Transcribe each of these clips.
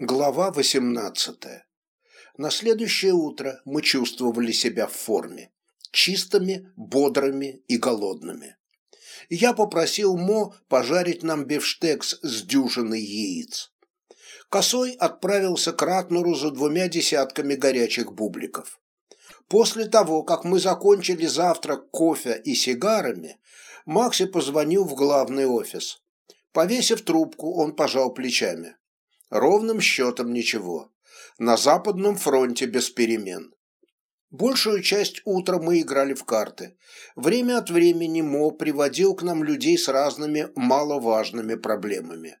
Глава 18. На следующее утро мы чувствовали себя в форме, чистыми, бодрыми и голодными. Я попросил Мо пожарить нам бифштекс с дюжиной яиц. Косой отправился к Ратнуру за двумя десятками горячих бубликов. После того, как мы закончили завтрак кофе и сигарами, Макси позвонил в главный офис. Повесив трубку, он пожал плечами. Ровным счетом ничего. На Западном фронте без перемен. Большую часть утра мы играли в карты. Время от времени Мо приводил к нам людей с разными маловажными проблемами.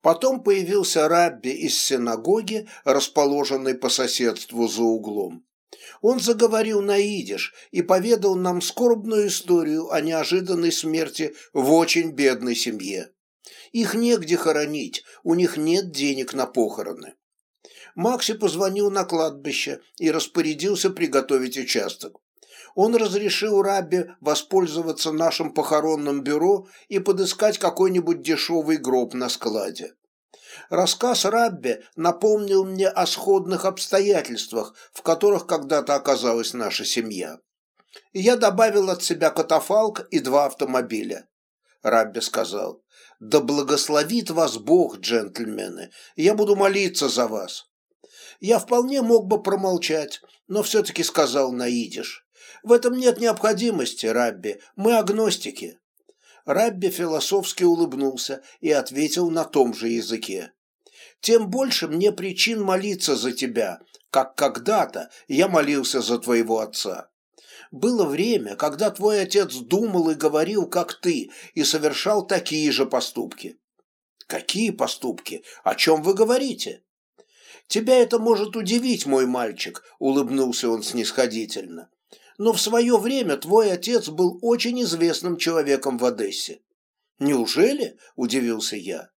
Потом появился Рабби из синагоги, расположенной по соседству за углом. Он заговорил на идиш и поведал нам скорбную историю о неожиданной смерти в очень бедной семье. Их негде хоронить, у них нет денег на похороны. Макси позвонил на кладбище и распорядился приготовить участок. Он разрешил Рабби воспользоваться нашим похоронным бюро и подыскать какой-нибудь дешевый гроб на складе. Рассказ Рабби напомнил мне о сходных обстоятельствах, в которых когда-то оказалась наша семья. я добавил от себя катафалк и два автомобиля. Рабби сказал, «Да благословит вас Бог, джентльмены, я буду молиться за вас». Я вполне мог бы промолчать, но все-таки сказал на идиш. «В этом нет необходимости, Рабби, мы агностики». Рабби философски улыбнулся и ответил на том же языке. «Тем больше мне причин молиться за тебя, как когда-то я молился за твоего отца. Было время, когда твой отец думал и говорил, как ты, и совершал такие же поступки. Какие поступки? О чем вы говорите? Тебя это может удивить, мой мальчик, улыбнулся он снисходительно. Но в свое время твой отец был очень известным человеком в Одессе. Неужели? Удивился я.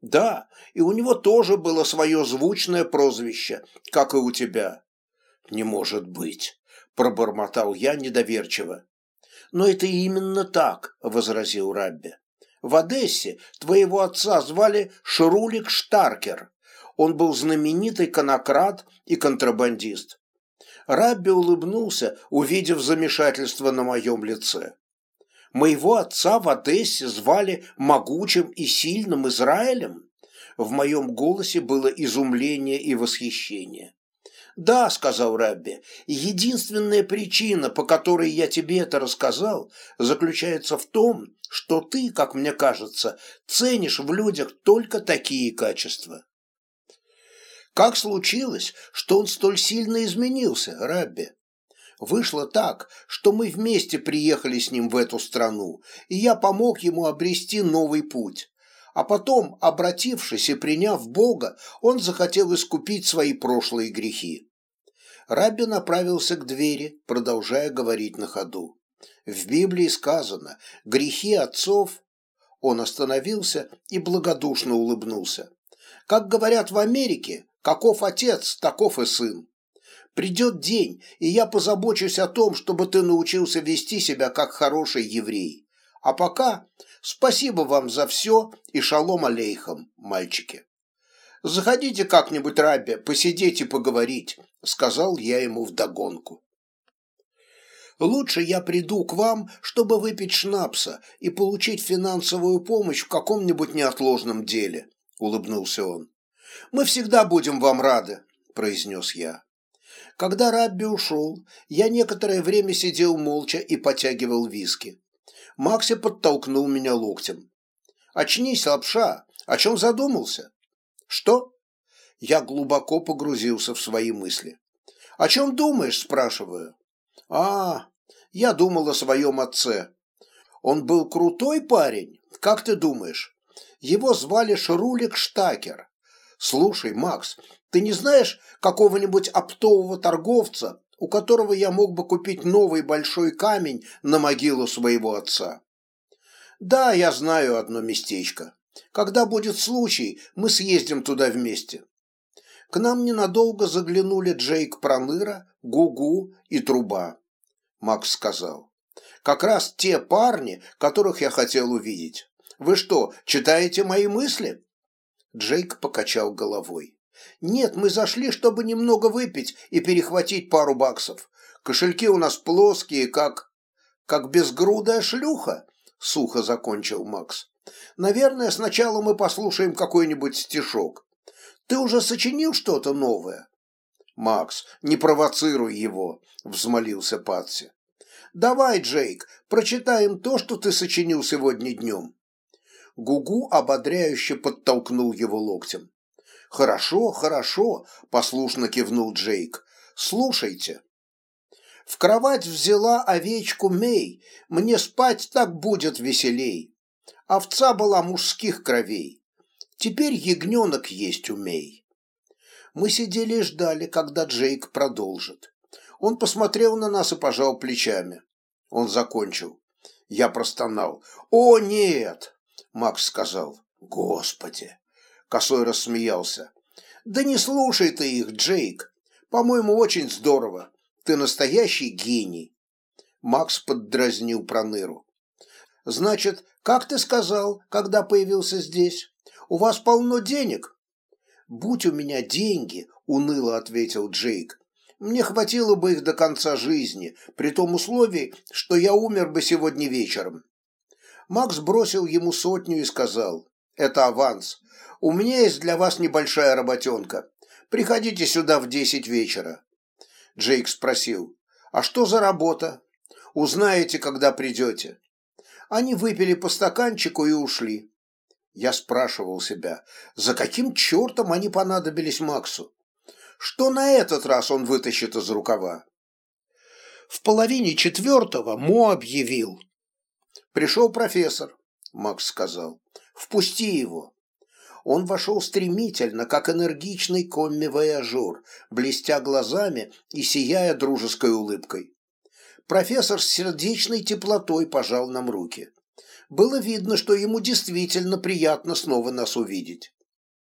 Да, и у него тоже было свое звучное прозвище, как и у тебя. Не может быть пробормотал я недоверчиво. Но это именно так, возразил Рабби. В Одессе твоего отца звали Шрулик Штаркер. Он был знаменитый конократ и контрабандист. Рабби улыбнулся, увидев замешательство на моем лице. Моего отца в Одессе звали могучим и сильным Израилем? В моем голосе было изумление и восхищение. «Да», — сказал Рабби, — «единственная причина, по которой я тебе это рассказал, заключается в том, что ты, как мне кажется, ценишь в людях только такие качества». «Как случилось, что он столь сильно изменился, Рабби?» Вышло так, что мы вместе приехали с ним в эту страну, и я помог ему обрести новый путь. А потом, обратившись и приняв Бога, он захотел искупить свои прошлые грехи. Рабби направился к двери, продолжая говорить на ходу. В Библии сказано «грехи отцов». Он остановился и благодушно улыбнулся. Как говорят в Америке, каков отец, таков и сын. Придет день, и я позабочусь о том, чтобы ты научился вести себя как хороший еврей. А пока спасибо вам за все и шалом алейхам, мальчики. Заходите как-нибудь, Рабби, посидеть и поговорить, сказал я ему вдогонку. Лучше я приду к вам, чтобы выпить шнапса и получить финансовую помощь в каком-нибудь неотложном деле, улыбнулся он. Мы всегда будем вам рады, произнес я. Когда Рабби ушел, я некоторое время сидел молча и потягивал виски. Макси подтолкнул меня локтем. «Очнись, лапша! О чем задумался?» «Что?» Я глубоко погрузился в свои мысли. «О чем думаешь?» – спрашиваю. «А, я думал о своем отце. Он был крутой парень, как ты думаешь? Его звали Шрулик Штакер. Слушай, Макс, ты не знаешь какого-нибудь оптового торговца, у которого я мог бы купить новый большой камень на могилу своего отца. Да, я знаю одно местечко. Когда будет случай, мы съездим туда вместе. К нам ненадолго заглянули Джейк Проныра, Гугу и Труба. Макс сказал. Как раз те парни, которых я хотел увидеть. Вы что, читаете мои мысли? Джейк покачал головой. «Нет, мы зашли, чтобы немного выпить и перехватить пару баксов. Кошельки у нас плоские, как... как безгрудая шлюха», — сухо закончил Макс. «Наверное, сначала мы послушаем какой-нибудь стишок. Ты уже сочинил что-то новое?» «Макс, не провоцируй его», — взмолился Патси. «Давай, Джейк, прочитаем то, что ты сочинил сегодня днем». Гугу ободряюще подтолкнул его локтем. «Хорошо, хорошо», — послушно кивнул Джейк. «Слушайте». В кровать взяла овечку Мей, мне спать так будет веселей. Овца была мужских кровей. Теперь ягненок есть умей. Мы сидели и ждали, когда Джейк продолжит. Он посмотрел на нас и пожал плечами. Он закончил. Я простонал. «О, нет!» Макс сказал. «Господи!» Косой рассмеялся. «Да не слушай ты их, Джейк. По-моему, очень здорово. Ты настоящий гений!» Макс поддразнил Проныру. «Значит, как ты сказал, когда появился здесь? У вас полно денег?» «Будь у меня деньги», — уныло ответил Джейк. «Мне хватило бы их до конца жизни, при том условии, что я умер бы сегодня вечером». Макс бросил ему сотню и сказал, «Это аванс. У меня есть для вас небольшая работенка. Приходите сюда в десять вечера». Джейк спросил, «А что за работа?» «Узнаете, когда придете». Они выпили по стаканчику и ушли. Я спрашивал себя, за каким чертом они понадобились Максу? Что на этот раз он вытащит из рукава? В половине четвертого Мо объявил. «Пришел профессор», — Макс сказал. «Впусти его». Он вошел стремительно, как энергичный комми-вояжер, блестя глазами и сияя дружеской улыбкой. Профессор с сердечной теплотой пожал нам руки. Было видно, что ему действительно приятно снова нас увидеть.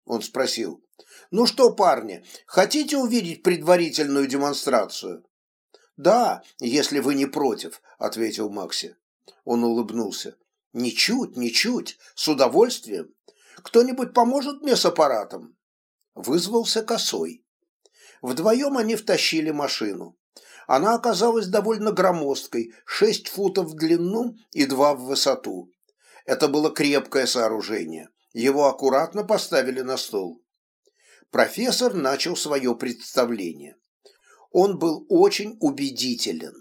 Он спросил, «Ну что, парни, хотите увидеть предварительную демонстрацию?» «Да, если вы не против», — ответил Макси. Он улыбнулся. «Ничуть, ничуть, с удовольствием. Кто-нибудь поможет мне с аппаратом?» Вызвался косой. Вдвоем они втащили машину. Она оказалась довольно громоздкой, шесть футов в длину и два в высоту. Это было крепкое сооружение. Его аккуратно поставили на стол. Профессор начал свое представление. Он был очень убедителен.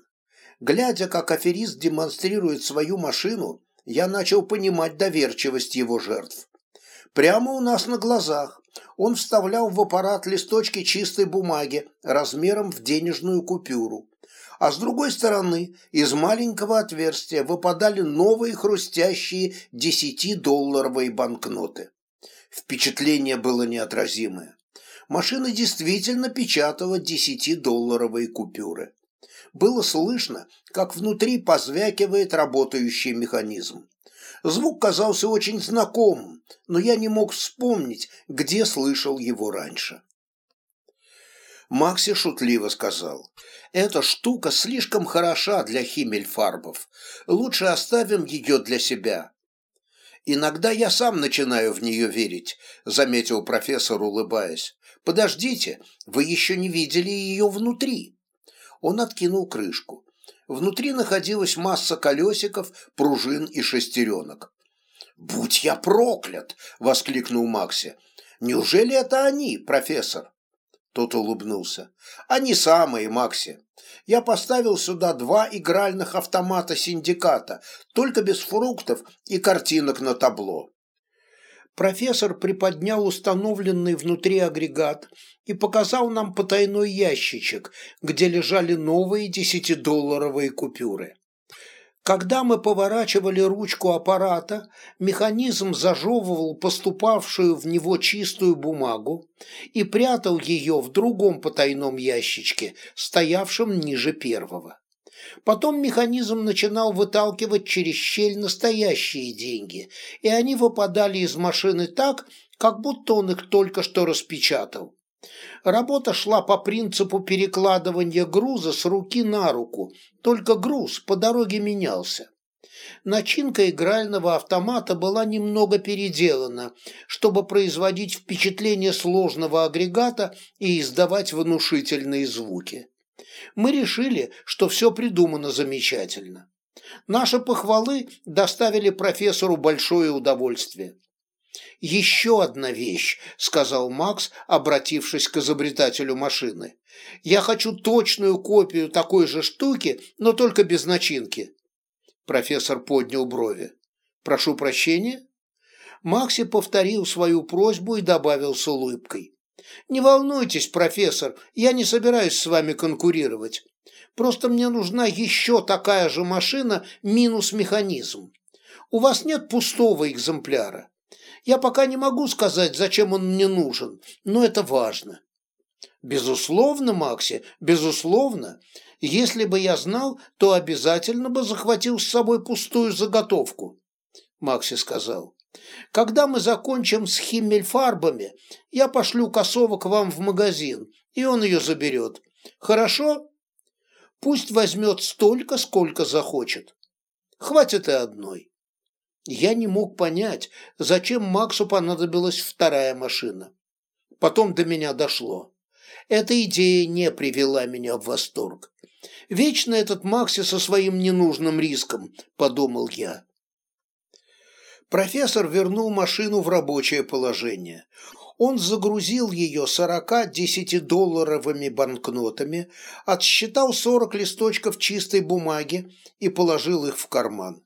Глядя, как аферист демонстрирует свою машину, я начал понимать доверчивость его жертв. Прямо у нас на глазах он вставлял в аппарат листочки чистой бумаги размером в денежную купюру, а с другой стороны из маленького отверстия выпадали новые хрустящие десятидолларовые банкноты. Впечатление было неотразимое. Машина действительно печатала десятидолларовые купюры. Было слышно, как внутри позвякивает работающий механизм. Звук казался очень знакомым, но я не мог вспомнить, где слышал его раньше. Макси шутливо сказал, «Эта штука слишком хороша для химельфарбов. Лучше оставим ее для себя». «Иногда я сам начинаю в нее верить», — заметил профессор, улыбаясь. «Подождите, вы еще не видели ее внутри». Он откинул крышку. Внутри находилась масса колесиков, пружин и шестеренок. «Будь я проклят!» — воскликнул Макси. «Неужели это они, профессор?» Тот улыбнулся. «Они самые, Макси. Я поставил сюда два игральных автомата синдиката, только без фруктов и картинок на табло». Профессор приподнял установленный внутри агрегат и показал нам потайной ящичек, где лежали новые десятидолларовые купюры. Когда мы поворачивали ручку аппарата, механизм зажевывал поступавшую в него чистую бумагу и прятал ее в другом потайном ящичке, стоявшем ниже первого. Потом механизм начинал выталкивать через щель настоящие деньги, и они выпадали из машины так, как будто он их только что распечатал. Работа шла по принципу перекладывания груза с руки на руку, только груз по дороге менялся. Начинка игрального автомата была немного переделана, чтобы производить впечатление сложного агрегата и издавать внушительные звуки. Мы решили, что все придумано замечательно. Наши похвалы доставили профессору большое удовольствие. «Еще одна вещь», — сказал Макс, обратившись к изобретателю машины. «Я хочу точную копию такой же штуки, но только без начинки». Профессор поднял брови. «Прошу прощения?» Макси повторил свою просьбу и добавил с улыбкой. «Не волнуйтесь, профессор, я не собираюсь с вами конкурировать. Просто мне нужна еще такая же машина минус механизм. У вас нет пустого экземпляра. Я пока не могу сказать, зачем он мне нужен, но это важно». «Безусловно, Макси, безусловно. Если бы я знал, то обязательно бы захватил с собой пустую заготовку», — Макси сказал. «Когда мы закончим с химмельфарбами, я пошлю косова к вам в магазин, и он ее заберет. Хорошо? Пусть возьмет столько, сколько захочет. Хватит и одной». Я не мог понять, зачем Максу понадобилась вторая машина. Потом до меня дошло. Эта идея не привела меня в восторг. Вечно этот Макси со своим ненужным риском, подумал я. Профессор вернул машину в рабочее положение. Он загрузил ее сорока десятидолларовыми банкнотами, отсчитал сорок листочков чистой бумаги и положил их в карман.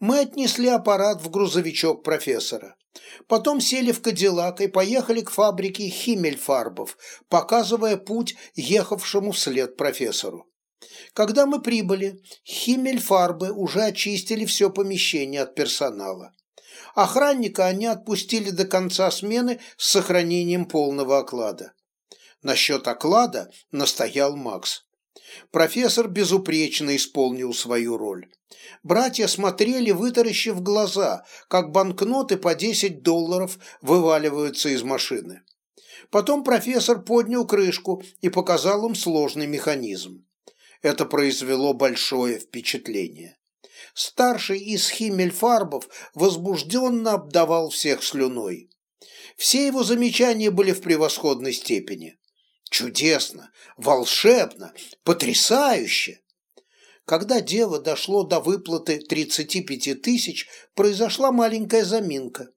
Мы отнесли аппарат в грузовичок профессора. Потом сели в Кадиллак и поехали к фабрике Химмельфарбов, показывая путь ехавшему вслед профессору. Когда мы прибыли, Химмельфарбы уже очистили все помещение от персонала. Охранника они отпустили до конца смены с сохранением полного оклада. Насчет оклада настоял Макс. Профессор безупречно исполнил свою роль. Братья смотрели, вытаращив глаза, как банкноты по 10 долларов вываливаются из машины. Потом профессор поднял крышку и показал им сложный механизм. Это произвело большое впечатление. Старший из химмельфарбов возбужденно обдавал всех слюной. Все его замечания были в превосходной степени. Чудесно, волшебно, потрясающе! Когда дело дошло до выплаты 35 тысяч, произошла маленькая заминка.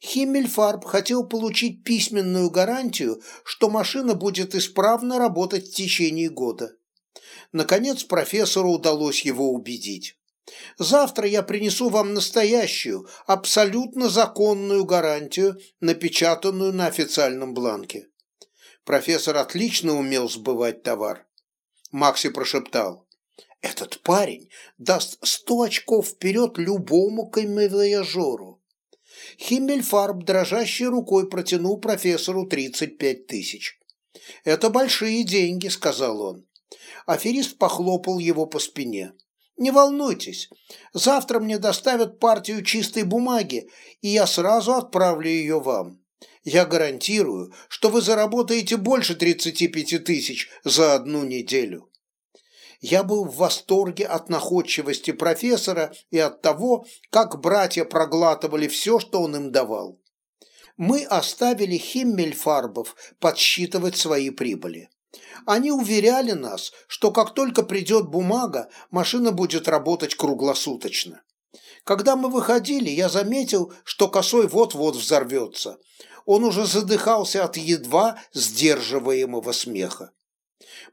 Химмельфарб хотел получить письменную гарантию, что машина будет исправно работать в течение года. Наконец профессору удалось его убедить. Завтра я принесу вам настоящую, абсолютно законную гарантию, напечатанную на официальном бланке. Профессор отлично умел сбывать товар. Макси прошептал. Этот парень даст сто очков вперед любому камевояжеру. Химмельфарб дрожащей рукой протянул профессору 35 тысяч. «Это большие деньги», — сказал он. Аферист похлопал его по спине. «Не волнуйтесь, завтра мне доставят партию чистой бумаги, и я сразу отправлю ее вам. Я гарантирую, что вы заработаете больше 35 тысяч за одну неделю». Я был в восторге от находчивости профессора и от того, как братья проглатывали все, что он им давал. Мы оставили Химмельфарбов подсчитывать свои прибыли. Они уверяли нас, что как только придет бумага, машина будет работать круглосуточно. Когда мы выходили, я заметил, что косой вот-вот взорвется. Он уже задыхался от едва сдерживаемого смеха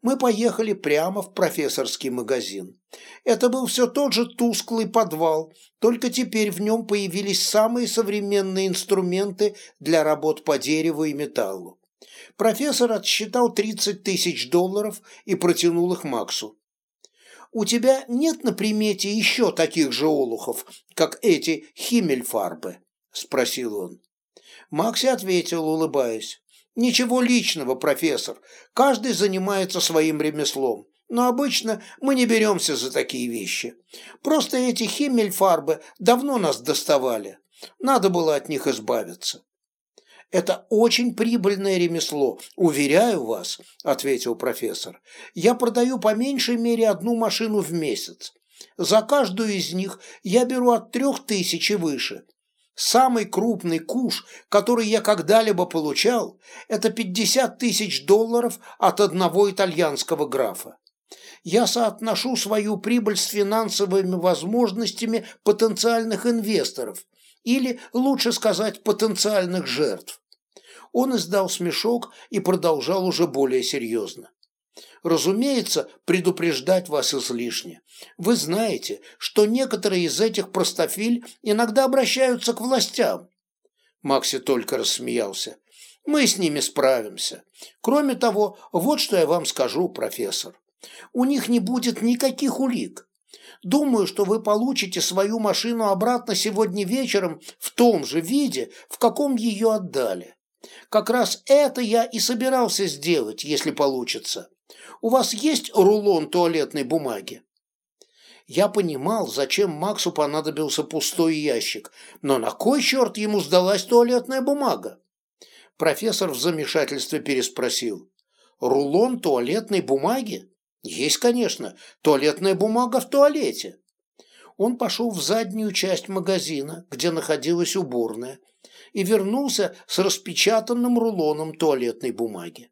мы поехали прямо в профессорский магазин. Это был все тот же тусклый подвал, только теперь в нем появились самые современные инструменты для работ по дереву и металлу. Профессор отсчитал 30 тысяч долларов и протянул их Максу. «У тебя нет на примете еще таких же олухов, как эти химмельфарбы?» – спросил он. Макси ответил, улыбаясь. Ничего личного, профессор. Каждый занимается своим ремеслом. Но обычно мы не беремся за такие вещи. Просто эти химмельфарбы давно нас доставали. Надо было от них избавиться. «Это очень прибыльное ремесло, уверяю вас», – ответил профессор. «Я продаю по меньшей мере одну машину в месяц. За каждую из них я беру от трех тысяч и выше. Самый крупный куш, который я когда-либо получал, это 50 тысяч долларов от одного итальянского графа. Я соотношу свою прибыль с финансовыми возможностями потенциальных инвесторов, или, лучше сказать, потенциальных жертв. Он издал смешок и продолжал уже более серьезно. Разумеется, предупреждать вас излишне. Вы знаете, что некоторые из этих простофиль иногда обращаются к властям. Макси только рассмеялся. Мы с ними справимся. Кроме того, вот что я вам скажу, профессор. У них не будет никаких улик. Думаю, что вы получите свою машину обратно сегодня вечером в том же виде, в каком ее отдали. Как раз это я и собирался сделать, если получится. У вас есть рулон туалетной бумаги?» Я понимал, зачем Максу понадобился пустой ящик, но на кой черт ему сдалась туалетная бумага? Профессор в замешательстве переспросил. «Рулон туалетной бумаги? Есть, конечно, туалетная бумага в туалете». Он пошел в заднюю часть магазина, где находилась уборная, и вернулся с распечатанным рулоном туалетной бумаги.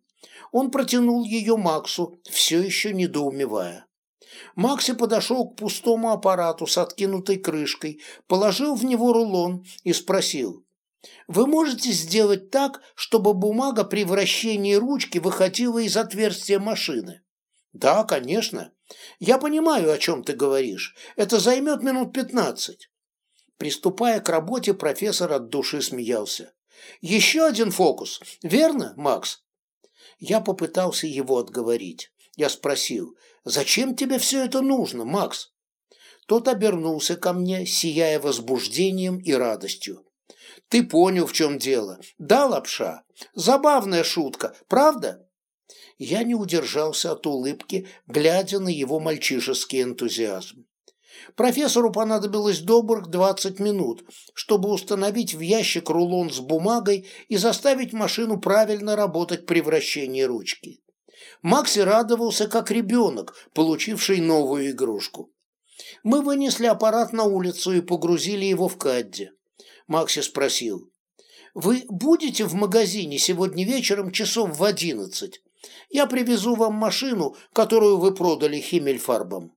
Он протянул ее Максу, все еще недоумевая. Макси подошел к пустому аппарату с откинутой крышкой, положил в него рулон и спросил. «Вы можете сделать так, чтобы бумага при вращении ручки выходила из отверстия машины?» «Да, конечно. Я понимаю, о чем ты говоришь. Это займет минут пятнадцать». Приступая к работе, профессор от души смеялся. «Еще один фокус, верно, Макс?» Я попытался его отговорить. Я спросил, «Зачем тебе все это нужно, Макс?» Тот обернулся ко мне, сияя возбуждением и радостью. «Ты понял, в чем дело. Да, лапша? Забавная шутка, правда?» Я не удержался от улыбки, глядя на его мальчишеский энтузиазм. Профессору понадобилось добрых 20 минут, чтобы установить в ящик рулон с бумагой и заставить машину правильно работать при вращении ручки. Макси радовался, как ребенок, получивший новую игрушку. Мы вынесли аппарат на улицу и погрузили его в кадди. Макси спросил, «Вы будете в магазине сегодня вечером часов в одиннадцать? Я привезу вам машину, которую вы продали Химмельфарбом».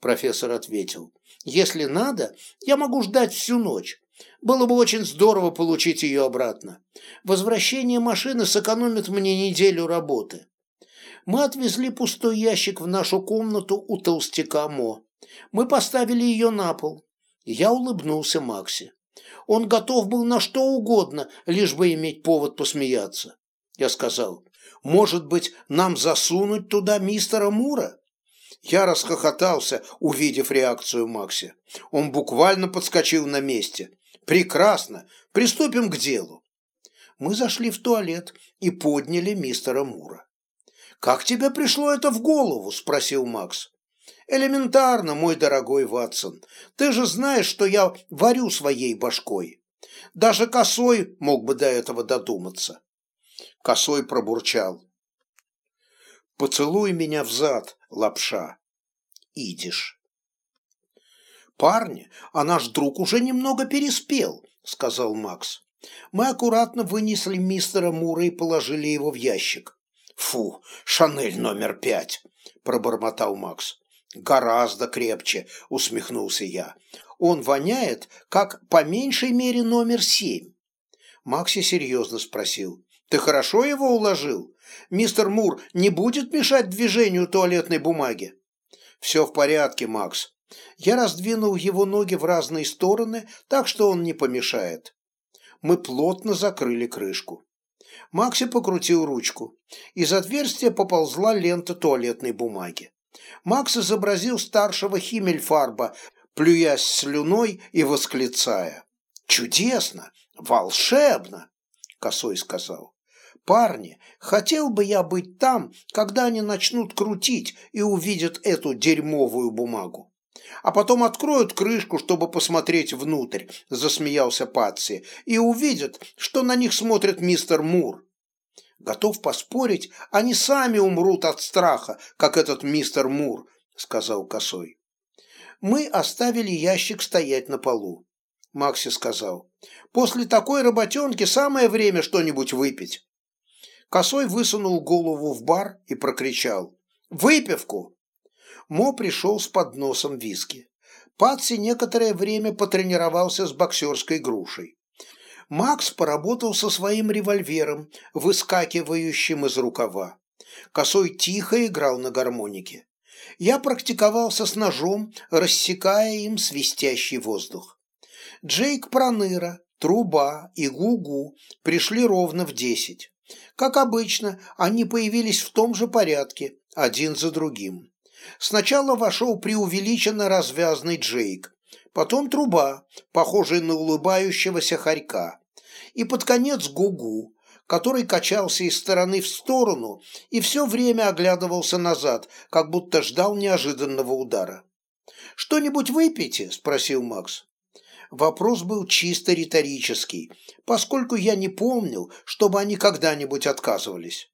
Профессор ответил, «Если надо, я могу ждать всю ночь. Было бы очень здорово получить ее обратно. Возвращение машины сэкономит мне неделю работы». Мы отвезли пустой ящик в нашу комнату у толстяка Мо. Мы поставили ее на пол. Я улыбнулся Макси. Он готов был на что угодно, лишь бы иметь повод посмеяться. Я сказал, может быть, нам засунуть туда мистера Мура? Я расхохотался, увидев реакцию Макси. Он буквально подскочил на месте. «Прекрасно! Приступим к делу!» Мы зашли в туалет и подняли мистера Мура. «Как тебе пришло это в голову?» – спросил Макс. «Элементарно, мой дорогой Ватсон. Ты же знаешь, что я варю своей башкой. Даже косой мог бы до этого додуматься». Косой пробурчал. «Поцелуй меня в зад, лапша. Идиш». «Парни, а наш друг уже немного переспел», — сказал Макс. «Мы аккуратно вынесли мистера Мура и положили его в ящик. «Фу, Шанель номер пять!» – пробормотал Макс. «Гораздо крепче», – усмехнулся я. «Он воняет, как по меньшей мере номер семь». Макси серьезно спросил. «Ты хорошо его уложил? Мистер Мур не будет мешать движению туалетной бумаги?» «Все в порядке, Макс. Я раздвинул его ноги в разные стороны, так что он не помешает». Мы плотно закрыли крышку. Макси покрутил ручку. Из отверстия поползла лента туалетной бумаги. Макс изобразил старшего Химмельфарба, плюясь слюной и восклицая. «Чудесно! Волшебно!» — Косой сказал. «Парни, хотел бы я быть там, когда они начнут крутить и увидят эту дерьмовую бумагу». А потом откроют крышку, чтобы посмотреть внутрь, засмеялся Патси, и увидят, что на них смотрит мистер Мур. Готов поспорить, они сами умрут от страха, как этот мистер Мур, сказал Косой. Мы оставили ящик стоять на полу. Макси сказал, «После такой работенки самое время что-нибудь выпить». Косой высунул голову в бар и прокричал, «Выпивку!» Мо пришел с подносом виски. Патси некоторое время потренировался с боксерской грушей. Макс поработал со своим револьвером, выскакивающим из рукава. Косой тихо играл на гармонике. Я практиковался с ножом, рассекая им свистящий воздух. Джейк Проныра, Труба и Гугу пришли ровно в десять. Как обычно, они появились в том же порядке, один за другим. Сначала вошел преувеличенно развязный Джейк, потом Труба, похожий на улыбающегося хорька, и под конец Гугу, который качался из стороны в сторону и все время оглядывался назад, как будто ждал неожиданного удара. «Что-нибудь выпейте?» – спросил Макс. Вопрос был чисто риторический, поскольку я не помнил, чтобы они когда-нибудь отказывались.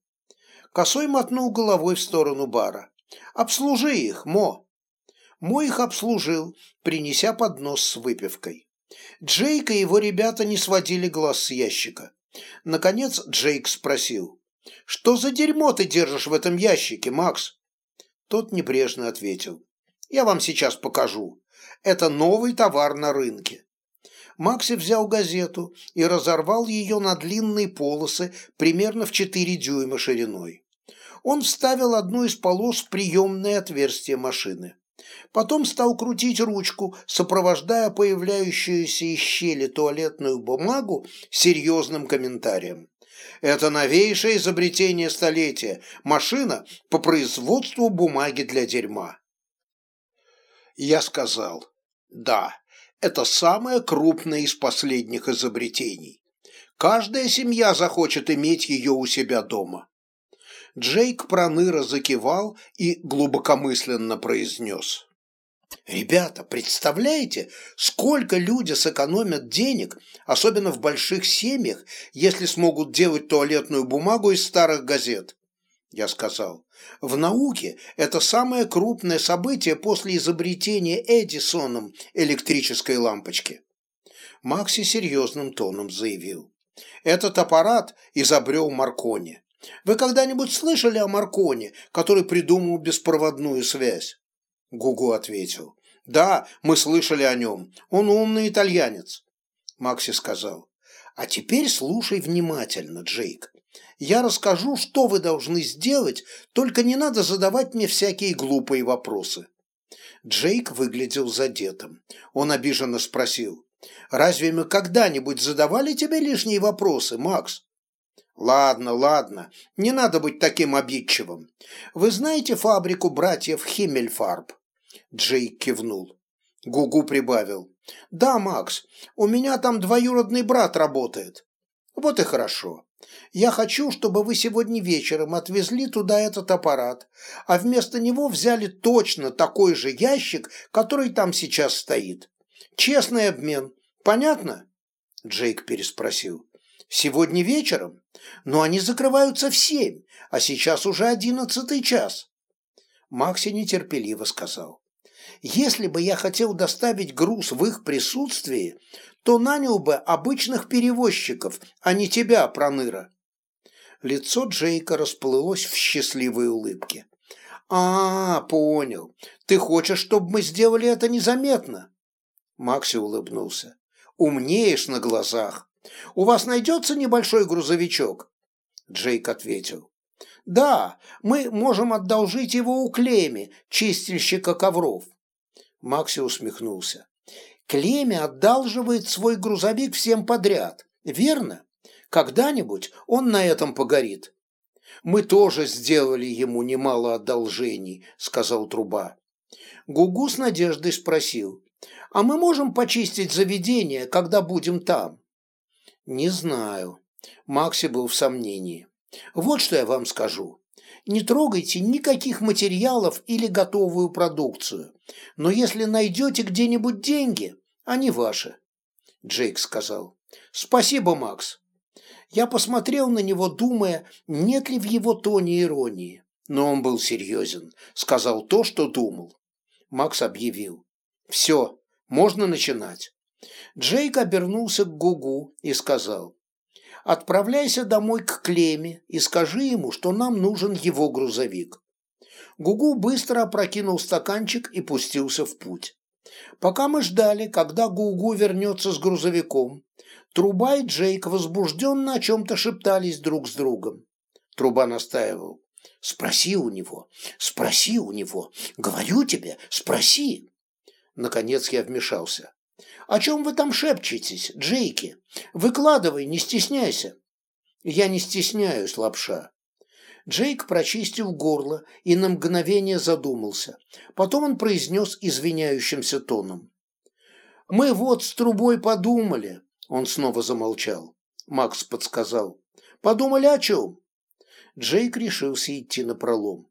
Косой мотнул головой в сторону бара. «Обслужи их, Мо!» Мо их обслужил, принеся поднос с выпивкой. Джейк и его ребята не сводили глаз с ящика. Наконец Джейк спросил, «Что за дерьмо ты держишь в этом ящике, Макс?» Тот небрежно ответил, «Я вам сейчас покажу. Это новый товар на рынке. Макси взял газету и разорвал ее на длинные полосы примерно в 4 дюйма шириной. Он вставил одну из полос в приемное отверстие машины. Потом стал крутить ручку, сопровождая появляющуюся из щели туалетную бумагу серьезным комментарием. Это новейшее изобретение столетия – машина по производству бумаги для дерьма. Я сказал, да, это самое крупное из последних изобретений. Каждая семья захочет иметь ее у себя дома. Джейк проныра закивал и глубокомысленно произнес. «Ребята, представляете, сколько люди сэкономят денег, особенно в больших семьях, если смогут делать туалетную бумагу из старых газет?» Я сказал. В науке это самое крупное событие после изобретения Эдисоном электрической лампочки. Макси серьезным тоном заявил. Этот аппарат изобрел Маркони. Вы когда-нибудь слышали о Маркони, который придумал беспроводную связь? Гугу ответил. Да, мы слышали о нем. Он умный итальянец. Макси сказал. А теперь слушай внимательно, Джейк. Я расскажу, что вы должны сделать, только не надо задавать мне всякие глупые вопросы». Джейк выглядел задетым. Он обиженно спросил, «Разве мы когда-нибудь задавали тебе лишние вопросы, Макс?» «Ладно, ладно, не надо быть таким обидчивым. Вы знаете фабрику братьев Химмельфарб?» Джейк кивнул. Гугу прибавил. «Да, Макс, у меня там двоюродный брат работает». «Вот и хорошо. Я хочу, чтобы вы сегодня вечером отвезли туда этот аппарат, а вместо него взяли точно такой же ящик, который там сейчас стоит. Честный обмен. Понятно?» Джейк переспросил. «Сегодня вечером? Но они закрываются в семь, а сейчас уже одиннадцатый час». Макси нетерпеливо сказал. «Если бы я хотел доставить груз в их присутствии, то нанял бы обычных перевозчиков, а не тебя, Проныра. Лицо Джейка расплылось в счастливой улыбке. «А, понял. Ты хочешь, чтобы мы сделали это незаметно?» Макси улыбнулся. «Умнеешь на глазах. У вас найдется небольшой грузовичок?» Джейк ответил. «Да, мы можем одолжить его у Клеми, чистильщика ковров». Макси усмехнулся. Клемя одалживает свой грузовик всем подряд, верно? Когда-нибудь он на этом погорит. Мы тоже сделали ему немало одолжений, сказал Труба. Гугу с надеждой спросил, а мы можем почистить заведение, когда будем там? Не знаю. Макси был в сомнении. Вот что я вам скажу. Не трогайте никаких материалов или готовую продукцию. Но если найдете где-нибудь деньги, они ваши. Джейк сказал. Спасибо, Макс. Я посмотрел на него, думая, нет ли в его тоне иронии. Но он был серьезен, сказал то, что думал. Макс объявил. Все, можно начинать. Джейк обернулся к Гугу и сказал, «Отправляйся домой к Клеме и скажи ему, что нам нужен его грузовик». Гугу быстро опрокинул стаканчик и пустился в путь. Пока мы ждали, когда Гугу вернется с грузовиком, Труба и Джейк возбужденно о чем-то шептались друг с другом. Труба настаивал. «Спроси у него, спроси у него, говорю тебе, спроси!» Наконец я вмешался. «О чем вы там шепчетесь, Джейки? Выкладывай, не стесняйся!» «Я не стесняюсь, лапша!» Джейк прочистил горло и на мгновение задумался. Потом он произнес извиняющимся тоном. «Мы вот с трубой подумали. Он снова замолчал. Макс подсказал. «Подумали о чем?» Джейк решился идти на пролом.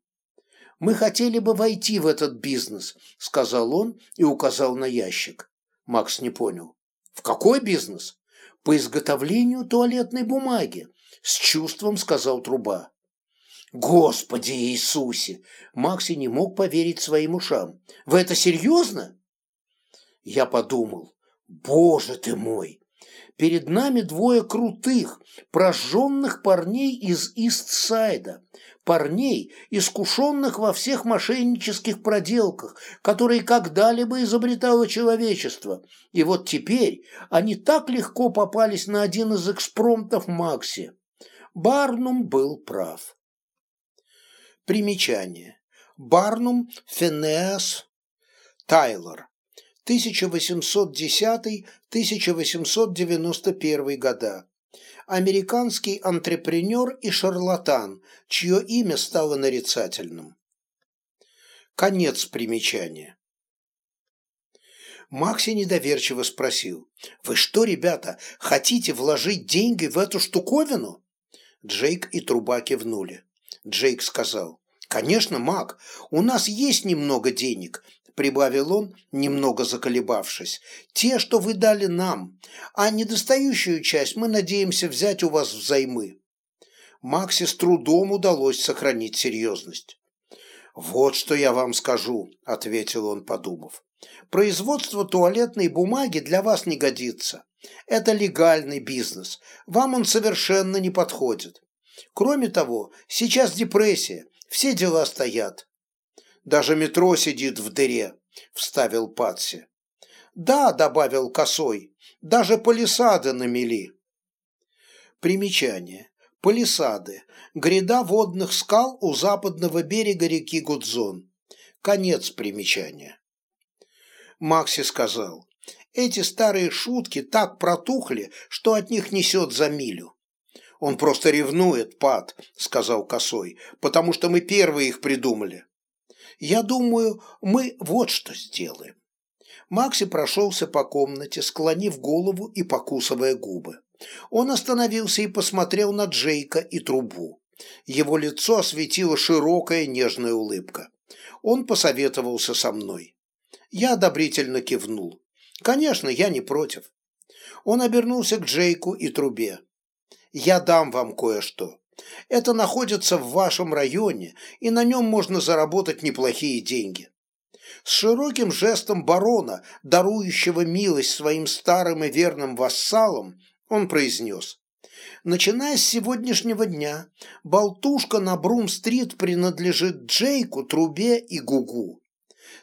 «Мы хотели бы войти в этот бизнес», — сказал он и указал на ящик. Макс не понял. «В какой бизнес?» «По изготовлению туалетной бумаги», — с чувством сказал труба. «Господи Иисусе!» Макси не мог поверить своим ушам. «Вы это серьезно?» Я подумал. «Боже ты мой! перед нами двое крутых, прожженных парней из Ист-Сайда, парней, искушенных во всех мошеннических проделках, которые когда-либо изобретало человечество. И вот теперь они так легко попались на один из экспромтов Макси. Барнум был прав. Примечание. Барнум Фенеас Тайлор 1810-1891 года. Американский антрепренер и шарлатан, чье имя стало нарицательным. Конец примечания. Макси недоверчиво спросил. «Вы что, ребята, хотите вложить деньги в эту штуковину?» Джейк и Труба кивнули. Джейк сказал. «Конечно, Мак, у нас есть немного денег, прибавил он, немного заколебавшись, те, что вы дали нам, а недостающую часть мы надеемся взять у вас взаймы. Максе с трудом удалось сохранить серьезность. «Вот что я вам скажу», — ответил он, подумав. «Производство туалетной бумаги для вас не годится. Это легальный бизнес. Вам он совершенно не подходит. Кроме того, сейчас депрессия, все дела стоят. Даже метро сидит в дыре», — вставил Патси. «Да», — добавил Косой, — «даже палисады намели». Примечание. Палисады. Гряда водных скал у западного берега реки Гудзон. Конец примечания. Макси сказал, эти старые шутки так протухли, что от них несет за милю. «Он просто ревнует, Пат», — сказал Косой, «потому что мы первые их придумали». Я думаю, мы вот что сделаем. Макси прошелся по комнате, склонив голову и покусывая губы. Он остановился и посмотрел на Джейка и трубу. Его лицо осветила широкая нежная улыбка. Он посоветовался со мной. Я одобрительно кивнул. Конечно, я не против. Он обернулся к Джейку и трубе. «Я дам вам кое-что. Это находится в вашем районе, и на нем можно заработать неплохие деньги. С широким жестом барона, дарующего милость своим старым и верным вассалам, он произнес. Начиная с сегодняшнего дня, болтушка на Брум-стрит принадлежит Джейку, Трубе и Гугу.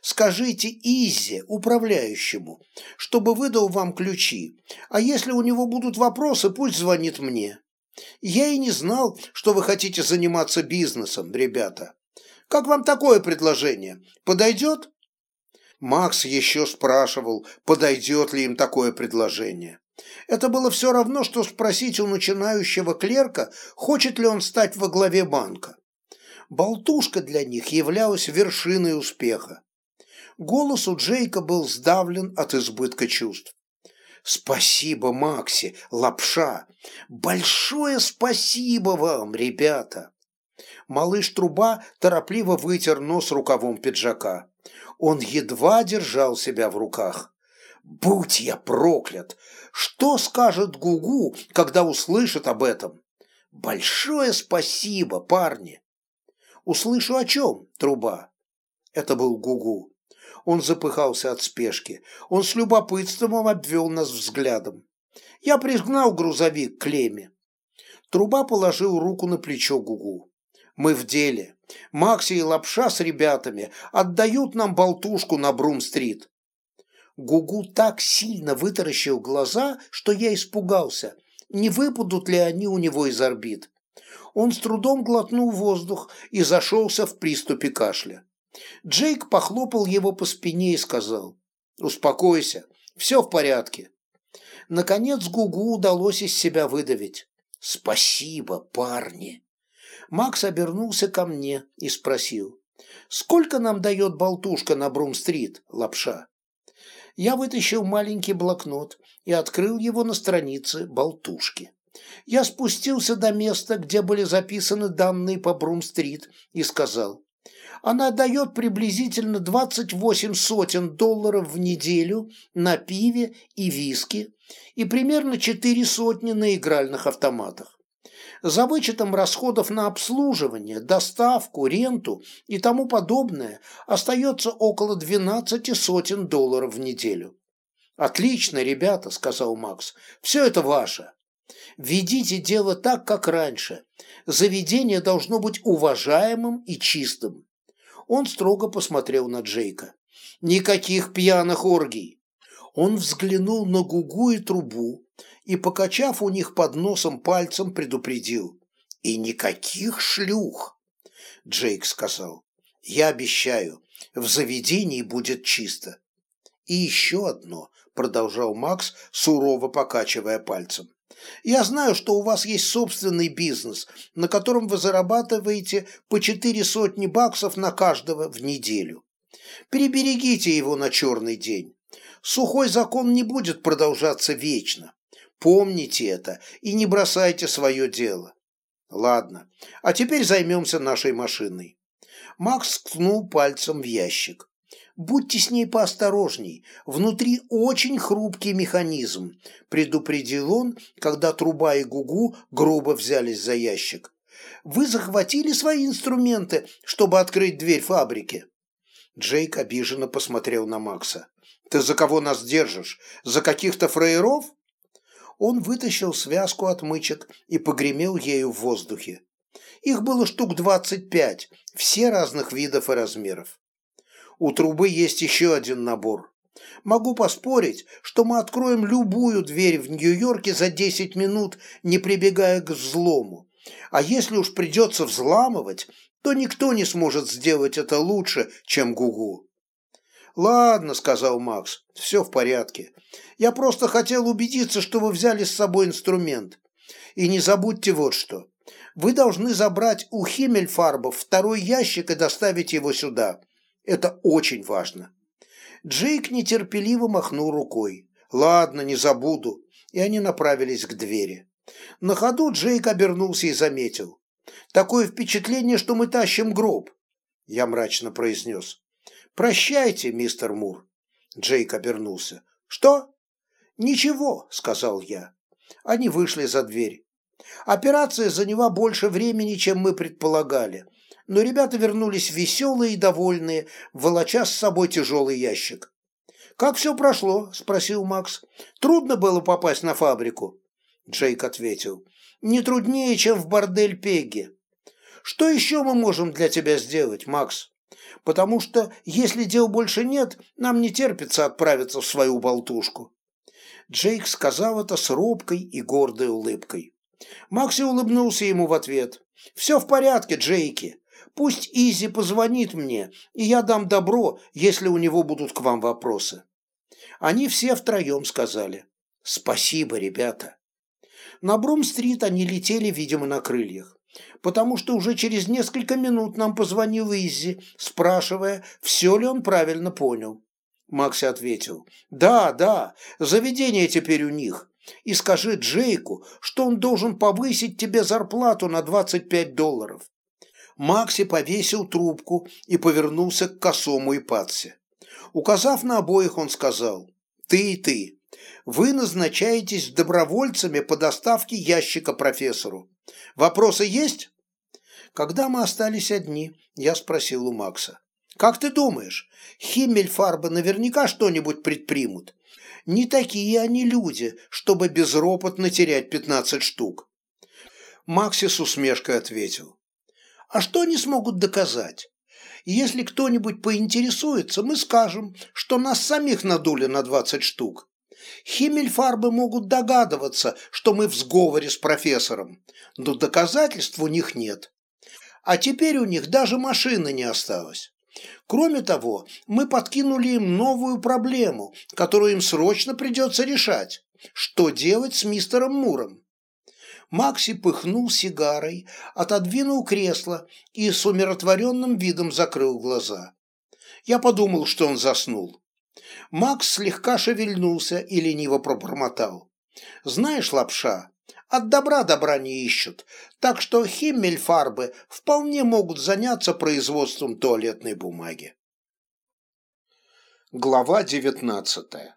Скажите Изи, управляющему, чтобы выдал вам ключи, а если у него будут вопросы, пусть звонит мне. Я и не знал, что вы хотите заниматься бизнесом, ребята. Как вам такое предложение? Подойдет? Макс еще спрашивал, подойдет ли им такое предложение. Это было все равно, что спросить у начинающего клерка, хочет ли он стать во главе банка. Болтушка для них являлась вершиной успеха. Голос у Джейка был сдавлен от избытка чувств. Спасибо, Макси, лапша. Большое спасибо вам, ребята. Малыш Труба торопливо вытер нос рукавом пиджака. Он едва держал себя в руках. Будь я проклят! Что скажет Гугу, когда услышит об этом? Большое спасибо, парни! Услышу о чем, Труба? Это был Гугу. Он запыхался от спешки. Он с любопытством обвел нас взглядом. Я пригнал грузовик к Леме. Труба положил руку на плечо Гугу. Мы в деле. Макси и Лапша с ребятами отдают нам болтушку на Брум-стрит. Гугу так сильно вытаращил глаза, что я испугался, не выпадут ли они у него из орбит. Он с трудом глотнул воздух и зашелся в приступе кашля. Джейк похлопал его по спине и сказал, «Успокойся, все в порядке». Наконец Гугу удалось из себя выдавить. «Спасибо, парни!» Макс обернулся ко мне и спросил, «Сколько нам дает болтушка на Брум-стрит, лапша?» Я вытащил маленький блокнот и открыл его на странице болтушки. Я спустился до места, где были записаны данные по Брум-стрит, и сказал, она дает приблизительно 28 сотен долларов в неделю на пиве и виски и примерно 4 сотни на игральных автоматах. За вычетом расходов на обслуживание, доставку, ренту и тому подобное остается около 12 сотен долларов в неделю. «Отлично, ребята», — сказал Макс, — «все это ваше. Ведите дело так, как раньше. Заведение должно быть уважаемым и чистым. Он строго посмотрел на Джейка. «Никаких пьяных оргий!» Он взглянул на Гугу и Трубу и, покачав у них под носом пальцем, предупредил. «И никаких шлюх!» Джейк сказал. «Я обещаю, в заведении будет чисто». «И еще одно», — продолжал Макс, сурово покачивая пальцем. Я знаю, что у вас есть собственный бизнес, на котором вы зарабатываете по четыре сотни баксов на каждого в неделю. Переберегите его на черный день. Сухой закон не будет продолжаться вечно. Помните это и не бросайте свое дело. Ладно, а теперь займемся нашей машиной. Макс ткнул пальцем в ящик. Будьте с ней поосторожней, внутри очень хрупкий механизм, предупредил он, когда труба и гугу грубо взялись за ящик. Вы захватили свои инструменты, чтобы открыть дверь фабрики? Джейк обиженно посмотрел на Макса. Ты за кого нас держишь? За каких-то фраеров? Он вытащил связку отмычек и погремел ею в воздухе. Их было штук двадцать пять, все разных видов и размеров у трубы есть еще один набор. Могу поспорить, что мы откроем любую дверь в Нью-Йорке за 10 минут, не прибегая к взлому. А если уж придется взламывать, то никто не сможет сделать это лучше, чем Гугу. «Ладно», — сказал Макс, — «все в порядке. Я просто хотел убедиться, что вы взяли с собой инструмент. И не забудьте вот что. Вы должны забрать у Химмельфарбов второй ящик и доставить его сюда. Это очень важно. Джейк нетерпеливо махнул рукой. «Ладно, не забуду». И они направились к двери. На ходу Джейк обернулся и заметил. «Такое впечатление, что мы тащим гроб», — я мрачно произнес. «Прощайте, мистер Мур». Джейк обернулся. «Что?» «Ничего», — сказал я. Они вышли за дверь. Операция заняла больше времени, чем мы предполагали, но ребята вернулись веселые и довольные, волоча с собой тяжелый ящик. «Как все прошло?» – спросил Макс. «Трудно было попасть на фабрику?» Джейк ответил. «Не труднее, чем в бордель Пегги». «Что еще мы можем для тебя сделать, Макс? Потому что, если дел больше нет, нам не терпится отправиться в свою болтушку». Джейк сказал это с робкой и гордой улыбкой. Макси улыбнулся ему в ответ. «Все в порядке, Джейки. Пусть Изи позвонит мне, и я дам добро, если у него будут к вам вопросы». Они все втроем сказали «Спасибо, ребята». На Брум-стрит они летели, видимо, на крыльях, потому что уже через несколько минут нам позвонил Изи, спрашивая, все ли он правильно понял. Макси ответил «Да, да, заведение теперь у них. И скажи Джейку, что он должен повысить тебе зарплату на 25 долларов. Макси повесил трубку и повернулся к косому и Патсе. Указав на обоих, он сказал, «Ты и ты, вы назначаетесь добровольцами по доставке ящика профессору. Вопросы есть?» Когда мы остались одни, я спросил у Макса, Как ты думаешь, Химмельфарбы наверняка что-нибудь предпримут? Не такие они люди, чтобы безропотно терять пятнадцать штук. Макси с усмешкой ответил. А что они смогут доказать? Если кто-нибудь поинтересуется, мы скажем, что нас самих надули на двадцать штук. Химмельфарбы могут догадываться, что мы в сговоре с профессором, но доказательств у них нет. А теперь у них даже машины не осталось. Кроме того, мы подкинули им новую проблему, которую им срочно придется решать. Что делать с мистером Муром? Макси пыхнул сигарой, отодвинул кресло и с умиротворенным видом закрыл глаза. Я подумал, что он заснул. Макс слегка шевельнулся и лениво пробормотал. «Знаешь, лапша, от добра добра не ищут, так что химмельфарбы вполне могут заняться производством туалетной бумаги». Глава девятнадцатая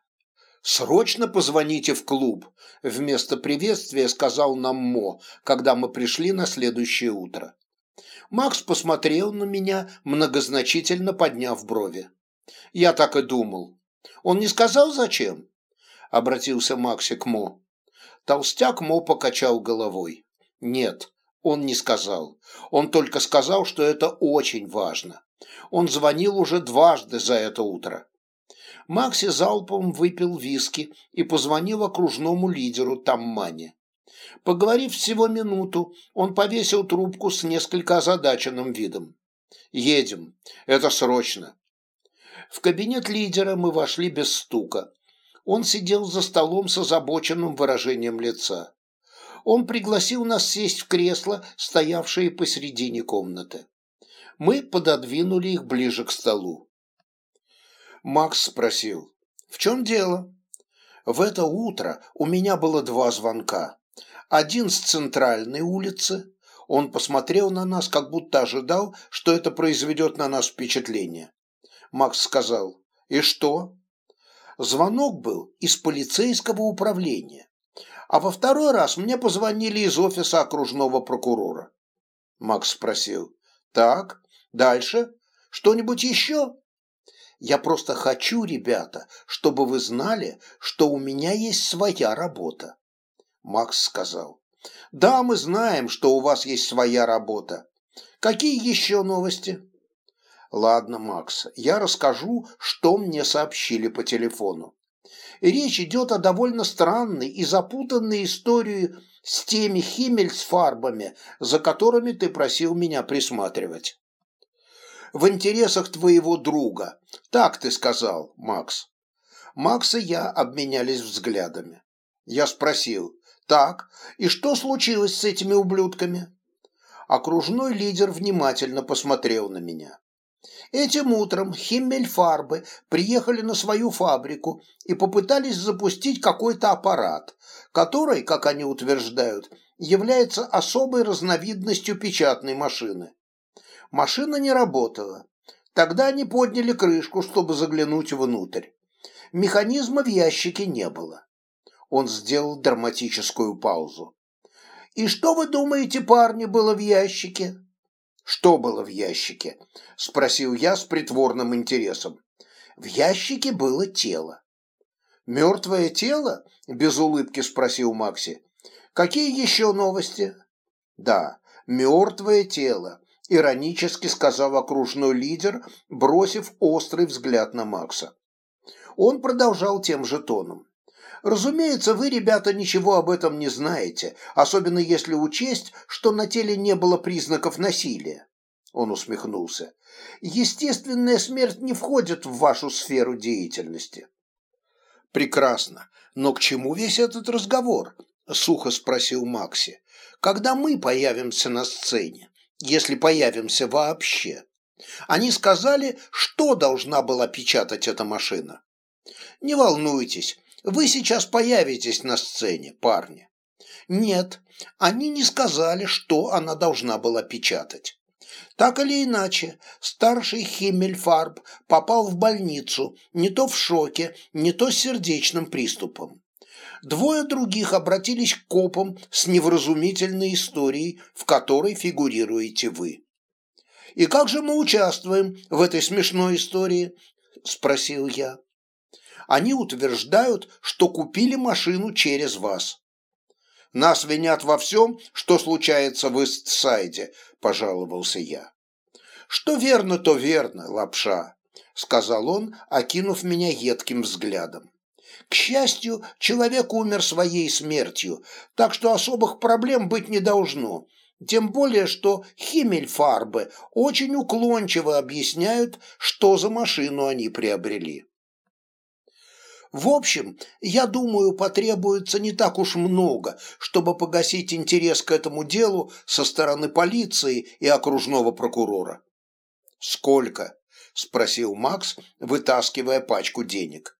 «Срочно позвоните в клуб», – вместо приветствия сказал нам Мо, когда мы пришли на следующее утро. Макс посмотрел на меня, многозначительно подняв брови. «Я так и думал. Он не сказал, зачем?» – обратился Макси к Мо. Толстяк Мо покачал головой. «Нет, он не сказал. Он только сказал, что это очень важно. Он звонил уже дважды за это утро. Макси залпом выпил виски и позвонил окружному лидеру Таммане. Поговорив всего минуту, он повесил трубку с несколько озадаченным видом. «Едем. Это срочно». В кабинет лидера мы вошли без стука. Он сидел за столом с озабоченным выражением лица. Он пригласил нас сесть в кресло, стоявшее посередине комнаты. Мы пододвинули их ближе к столу. Макс спросил, «В чем дело?» В это утро у меня было два звонка. Один с центральной улицы. Он посмотрел на нас, как будто ожидал, что это произведет на нас впечатление. Макс сказал, «И что?» Звонок был из полицейского управления. А во второй раз мне позвонили из офиса окружного прокурора. Макс спросил, «Так, дальше? Что-нибудь еще?» Я просто хочу, ребята, чтобы вы знали, что у меня есть своя работа. Макс сказал. Да, мы знаем, что у вас есть своя работа. Какие еще новости? Ладно, Макс, я расскажу, что мне сообщили по телефону. Речь идет о довольно странной и запутанной истории с теми химмельсфарбами, за которыми ты просил меня присматривать в интересах твоего друга. Так ты сказал, Макс. Макс и я обменялись взглядами. Я спросил, так, и что случилось с этими ублюдками? Окружной лидер внимательно посмотрел на меня. Этим утром Химмельфарбы приехали на свою фабрику и попытались запустить какой-то аппарат, который, как они утверждают, является особой разновидностью печатной машины. Машина не работала. Тогда они подняли крышку, чтобы заглянуть внутрь. Механизма в ящике не было. Он сделал драматическую паузу. «И что вы думаете, парни, было в ящике?» «Что было в ящике?» – спросил я с притворным интересом. «В ящике было тело». «Мертвое тело?» – без улыбки спросил Макси. «Какие еще новости?» «Да, мертвое тело иронически сказал окружной лидер, бросив острый взгляд на Макса. Он продолжал тем же тоном. Разумеется, вы, ребята, ничего об этом не знаете, особенно если учесть, что на теле не было признаков насилия. Он усмехнулся. Естественная смерть не входит в вашу сферу деятельности. Прекрасно. Но к чему весь этот разговор? Сухо спросил Макси. Когда мы появимся на сцене? Если появимся вообще. Они сказали, что должна была печатать эта машина. Не волнуйтесь, вы сейчас появитесь на сцене, парни. Нет, они не сказали, что она должна была печатать. Так или иначе, старший Химмельфарб попал в больницу не то в шоке, не то с сердечным приступом. Двое других обратились к копам с невразумительной историей, в которой фигурируете вы. «И как же мы участвуем в этой смешной истории?» – спросил я. «Они утверждают, что купили машину через вас». «Нас винят во всем, что случается в Истсайде», – пожаловался я. «Что верно, то верно, лапша», – сказал он, окинув меня едким взглядом. К счастью, человек умер своей смертью, так что особых проблем быть не должно. Тем более, что Химмельфарбы очень уклончиво объясняют, что за машину они приобрели. В общем, я думаю, потребуется не так уж много, чтобы погасить интерес к этому делу со стороны полиции и окружного прокурора. «Сколько?» – спросил Макс, вытаскивая пачку денег.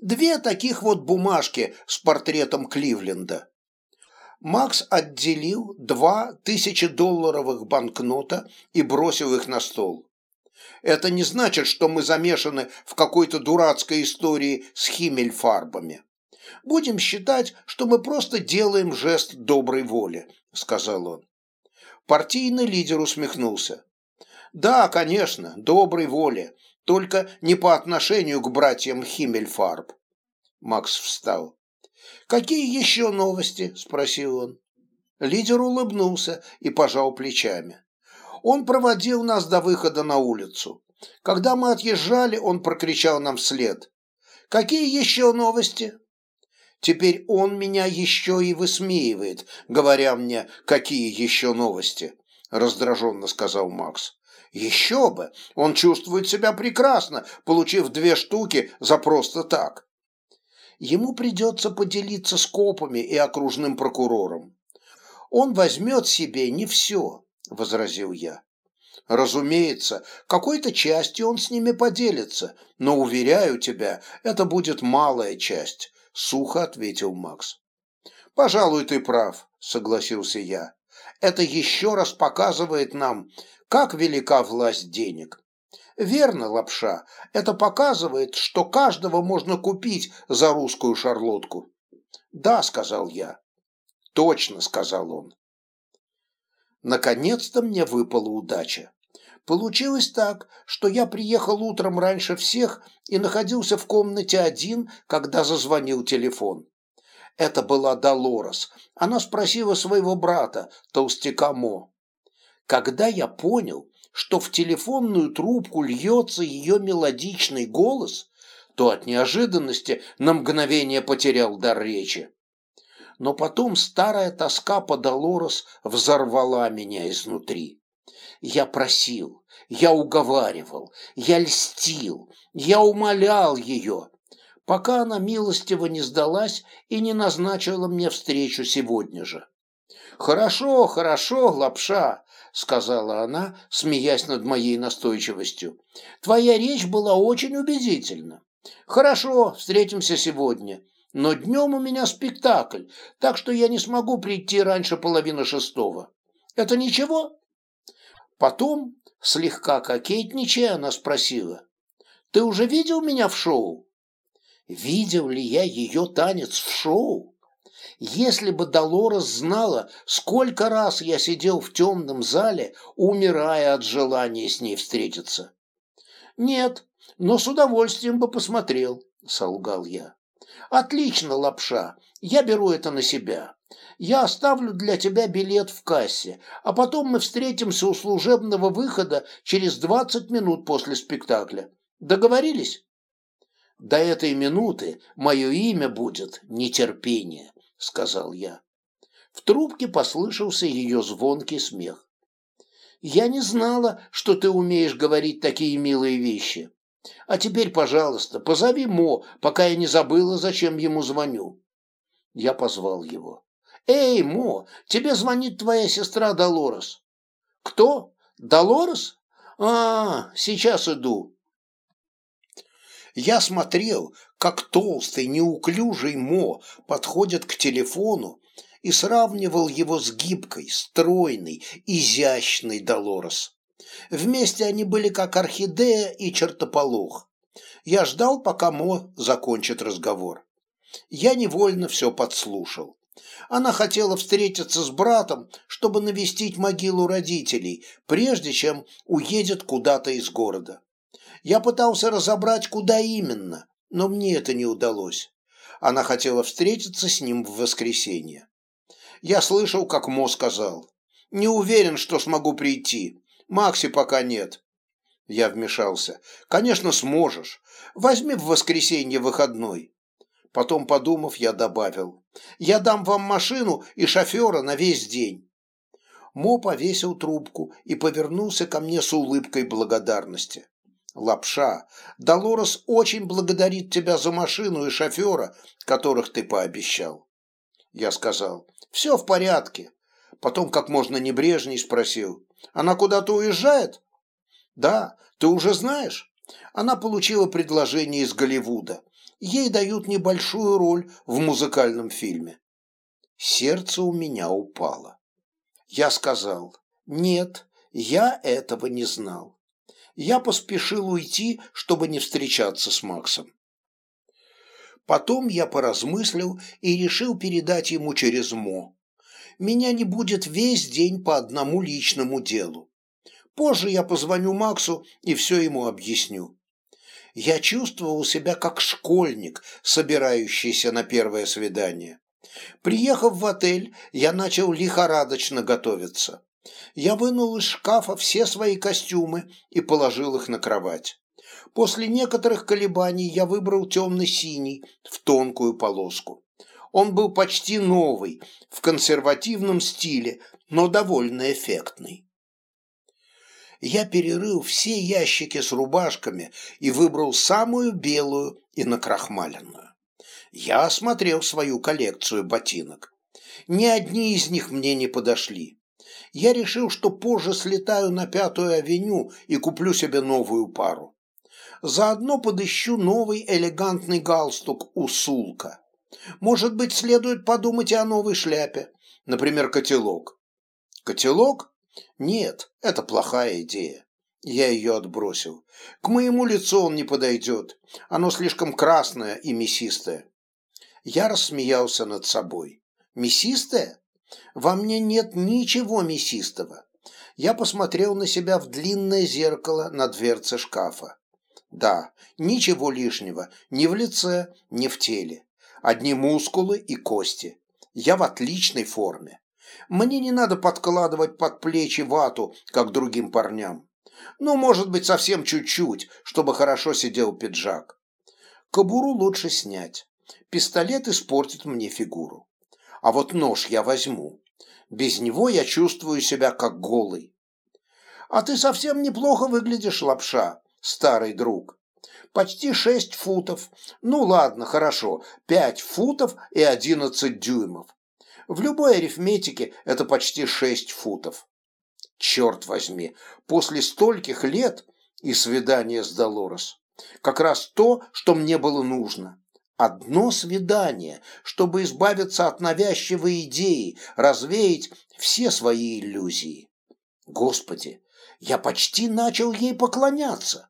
«Две таких вот бумажки с портретом Кливленда. Макс отделил два тысячедолларовых банкнота и бросил их на стол. Это не значит, что мы замешаны в какой-то дурацкой истории с химмельфарбами. Будем считать, что мы просто делаем жест доброй воли, сказал он. Партийный лидер усмехнулся. Да, конечно, доброй воли, только не по отношению к братьям Химмельфарб. Макс встал. «Какие еще новости?» – спросил он. Лидер улыбнулся и пожал плечами. Он проводил нас до выхода на улицу. Когда мы отъезжали, он прокричал нам вслед. «Какие еще новости?» Теперь он меня еще и высмеивает, говоря мне, какие еще новости, раздраженно сказал Макс. Еще бы, он чувствует себя прекрасно, получив две штуки за просто так ему придется поделиться с копами и окружным прокурором. Он возьмет себе не все, возразил я. Разумеется, какой-то частью он с ними поделится, но, уверяю тебя, это будет малая часть, сухо ответил Макс. Пожалуй, ты прав, согласился я. Это еще раз показывает нам, как велика власть денег. Верно, лапша. Это показывает, что каждого можно купить за русскую шарлотку. Да, сказал я. Точно, сказал он. Наконец-то мне выпала удача. Получилось так, что я приехал утром раньше всех и находился в комнате один, когда зазвонил телефон. Это была Долорес. Она спросила своего брата, толстяка Мо. Когда я понял, что в телефонную трубку льется ее мелодичный голос, то от неожиданности на мгновение потерял дар речи. Но потом старая тоска по Долорес взорвала меня изнутри. Я просил, я уговаривал, я льстил, я умолял ее, пока она милостиво не сдалась и не назначила мне встречу сегодня же. «Хорошо, хорошо, лапша», — сказала она, смеясь над моей настойчивостью. «Твоя речь была очень убедительна. Хорошо, встретимся сегодня. Но днем у меня спектакль, так что я не смогу прийти раньше половины шестого. Это ничего?» Потом, слегка кокетничая, она спросила. «Ты уже видел меня в шоу?» «Видел ли я ее танец в шоу?» Если бы Долорес знала, сколько раз я сидел в темном зале, умирая от желания с ней встретиться. Нет, но с удовольствием бы посмотрел, солгал я. Отлично, лапша, я беру это на себя. Я оставлю для тебя билет в кассе, а потом мы встретимся у служебного выхода через двадцать минут после спектакля. Договорились? До этой минуты мое имя будет нетерпение сказал я. В трубке послышался ее звонкий смех. «Я не знала, что ты умеешь говорить такие милые вещи. А теперь, пожалуйста, позови Мо, пока я не забыла, зачем ему звоню». Я позвал его. «Эй, Мо, тебе звонит твоя сестра Долорес». «Кто? Долорес? А, сейчас иду». Я смотрел, как толстый, неуклюжий Мо подходит к телефону и сравнивал его с гибкой, стройной, изящной Долорес. Вместе они были как орхидея и чертополох. Я ждал, пока Мо закончит разговор. Я невольно все подслушал. Она хотела встретиться с братом, чтобы навестить могилу родителей, прежде чем уедет куда-то из города. Я пытался разобрать, куда именно, но мне это не удалось. Она хотела встретиться с ним в воскресенье. Я слышал, как Мо сказал. «Не уверен, что смогу прийти. Макси пока нет». Я вмешался. «Конечно, сможешь. Возьми в воскресенье выходной». Потом, подумав, я добавил. «Я дам вам машину и шофера на весь день». Мо повесил трубку и повернулся ко мне с улыбкой благодарности. «Лапша, Долорес очень благодарит тебя за машину и шофера, которых ты пообещал». Я сказал, «Все в порядке». Потом как можно небрежней спросил, «Она куда-то уезжает?» «Да, ты уже знаешь?» Она получила предложение из Голливуда. Ей дают небольшую роль в музыкальном фильме. Сердце у меня упало. Я сказал, «Нет, я этого не знал» я поспешил уйти, чтобы не встречаться с Максом. Потом я поразмыслил и решил передать ему через МО. Меня не будет весь день по одному личному делу. Позже я позвоню Максу и все ему объясню. Я чувствовал себя как школьник, собирающийся на первое свидание. Приехав в отель, я начал лихорадочно готовиться. Я вынул из шкафа все свои костюмы и положил их на кровать. После некоторых колебаний я выбрал темно-синий в тонкую полоску. Он был почти новый, в консервативном стиле, но довольно эффектный. Я перерыл все ящики с рубашками и выбрал самую белую и накрахмаленную. Я осмотрел свою коллекцию ботинок. Ни одни из них мне не подошли я решил, что позже слетаю на Пятую авеню и куплю себе новую пару. Заодно подыщу новый элегантный галстук у Сулка. Может быть, следует подумать и о новой шляпе, например, котелок. Котелок? Нет, это плохая идея. Я ее отбросил. К моему лицу он не подойдет. Оно слишком красное и мясистое. Я рассмеялся над собой. Мясистое? Во мне нет ничего мясистого. Я посмотрел на себя в длинное зеркало на дверце шкафа. Да, ничего лишнего, ни в лице, ни в теле. Одни мускулы и кости. Я в отличной форме. Мне не надо подкладывать под плечи вату, как другим парням. Ну, может быть, совсем чуть-чуть, чтобы хорошо сидел пиджак. Кобуру лучше снять. Пистолет испортит мне фигуру а вот нож я возьму. Без него я чувствую себя как голый. А ты совсем неплохо выглядишь, лапша, старый друг. Почти шесть футов. Ну ладно, хорошо, пять футов и одиннадцать дюймов. В любой арифметике это почти шесть футов. Черт возьми, после стольких лет и свидание с Долорес. Как раз то, что мне было нужно. Одно свидание, чтобы избавиться от навязчивой идеи, развеять все свои иллюзии. Господи, я почти начал ей поклоняться.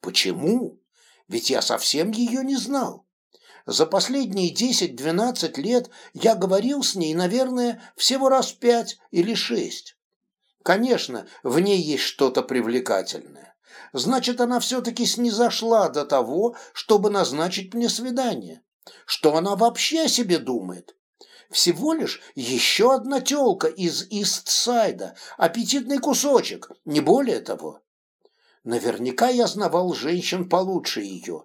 Почему? Ведь я совсем ее не знал. За последние 10-12 лет я говорил с ней, наверное, всего раз пять или шесть. Конечно, в ней есть что-то привлекательное. Значит, она все-таки снизошла до того, чтобы назначить мне свидание. Что она вообще о себе думает? Всего лишь еще одна телка из Истсайда, аппетитный кусочек, не более того. Наверняка я знавал женщин получше ее.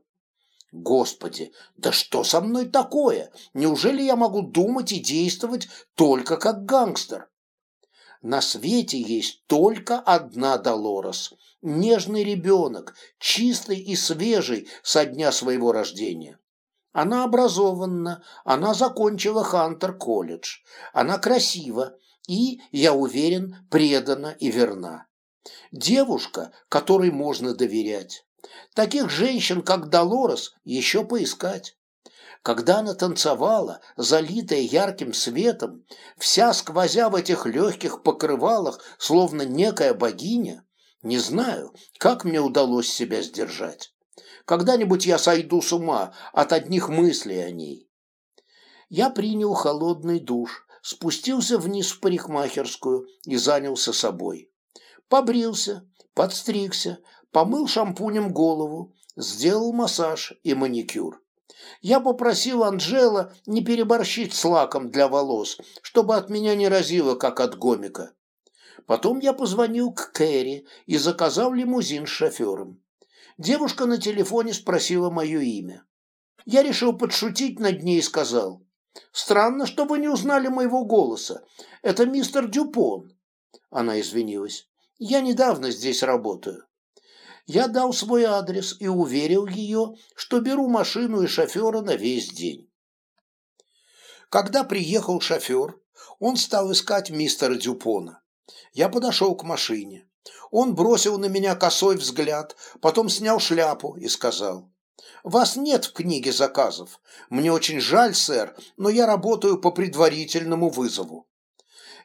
Господи, да что со мной такое? Неужели я могу думать и действовать только как гангстер? На свете есть только одна Долорес, нежный ребенок, чистый и свежий со дня своего рождения. Она образованна, она закончила Хантер-колледж, она красива и, я уверен, предана и верна. Девушка, которой можно доверять. Таких женщин, как Долорес, еще поискать. Когда она танцевала, залитая ярким светом, вся сквозя в этих легких покрывалах, словно некая богиня, не знаю, как мне удалось себя сдержать. Когда-нибудь я сойду с ума от одних мыслей о ней. Я принял холодный душ, спустился вниз в парикмахерскую и занялся собой. Побрился, подстригся, помыл шампунем голову, сделал массаж и маникюр. Я попросил Анжела не переборщить с лаком для волос, чтобы от меня не разило, как от гомика. Потом я позвонил к Кэрри и заказал лимузин с шофером. Девушка на телефоне спросила мое имя. Я решил подшутить над ней и сказал, «Странно, что вы не узнали моего голоса. Это мистер Дюпон». Она извинилась. «Я недавно здесь работаю». Я дал свой адрес и уверил ее, что беру машину и шофера на весь день. Когда приехал шофер, он стал искать мистера Дюпона. Я подошел к машине. Он бросил на меня косой взгляд, потом снял шляпу и сказал, «Вас нет в книге заказов. Мне очень жаль, сэр, но я работаю по предварительному вызову».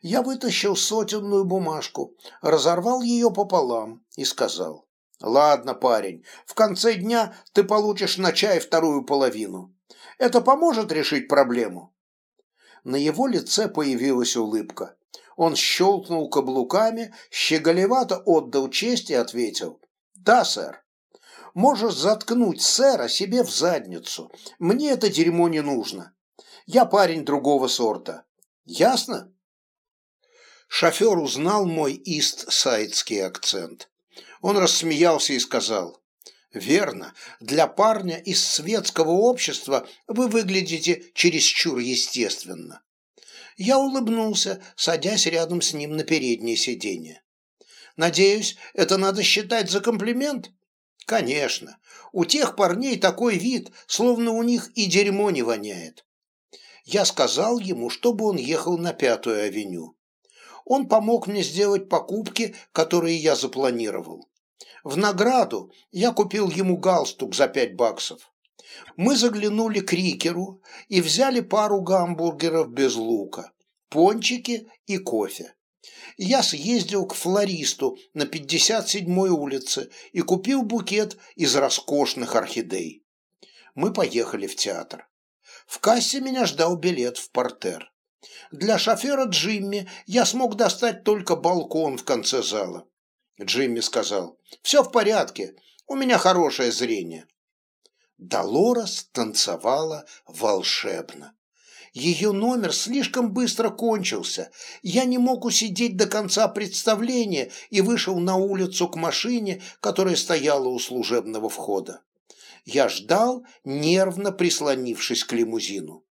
Я вытащил сотенную бумажку, разорвал ее пополам и сказал, «Ладно, парень, в конце дня ты получишь на чай вторую половину. Это поможет решить проблему?» На его лице появилась улыбка. Он щелкнул каблуками, щеголевато отдал честь и ответил. «Да, сэр. Можешь заткнуть сэра себе в задницу. Мне это дерьмо не нужно. Я парень другого сорта. Ясно?» Шофер узнал мой ист-сайдский акцент. Он рассмеялся и сказал. «Верно, для парня из светского общества вы выглядите чересчур естественно. Я улыбнулся, садясь рядом с ним на переднее сиденье. «Надеюсь, это надо считать за комплимент?» «Конечно. У тех парней такой вид, словно у них и дерьмо не воняет». Я сказал ему, чтобы он ехал на Пятую авеню. Он помог мне сделать покупки, которые я запланировал. В награду я купил ему галстук за пять баксов мы заглянули к Рикеру и взяли пару гамбургеров без лука, пончики и кофе. Я съездил к флористу на 57-й улице и купил букет из роскошных орхидей. Мы поехали в театр. В кассе меня ждал билет в портер. Для шофера Джимми я смог достать только балкон в конце зала. Джимми сказал, «Все в порядке, у меня хорошее зрение». Долорес танцевала волшебно. Ее номер слишком быстро кончился. Я не мог усидеть до конца представления и вышел на улицу к машине, которая стояла у служебного входа. Я ждал, нервно прислонившись к лимузину.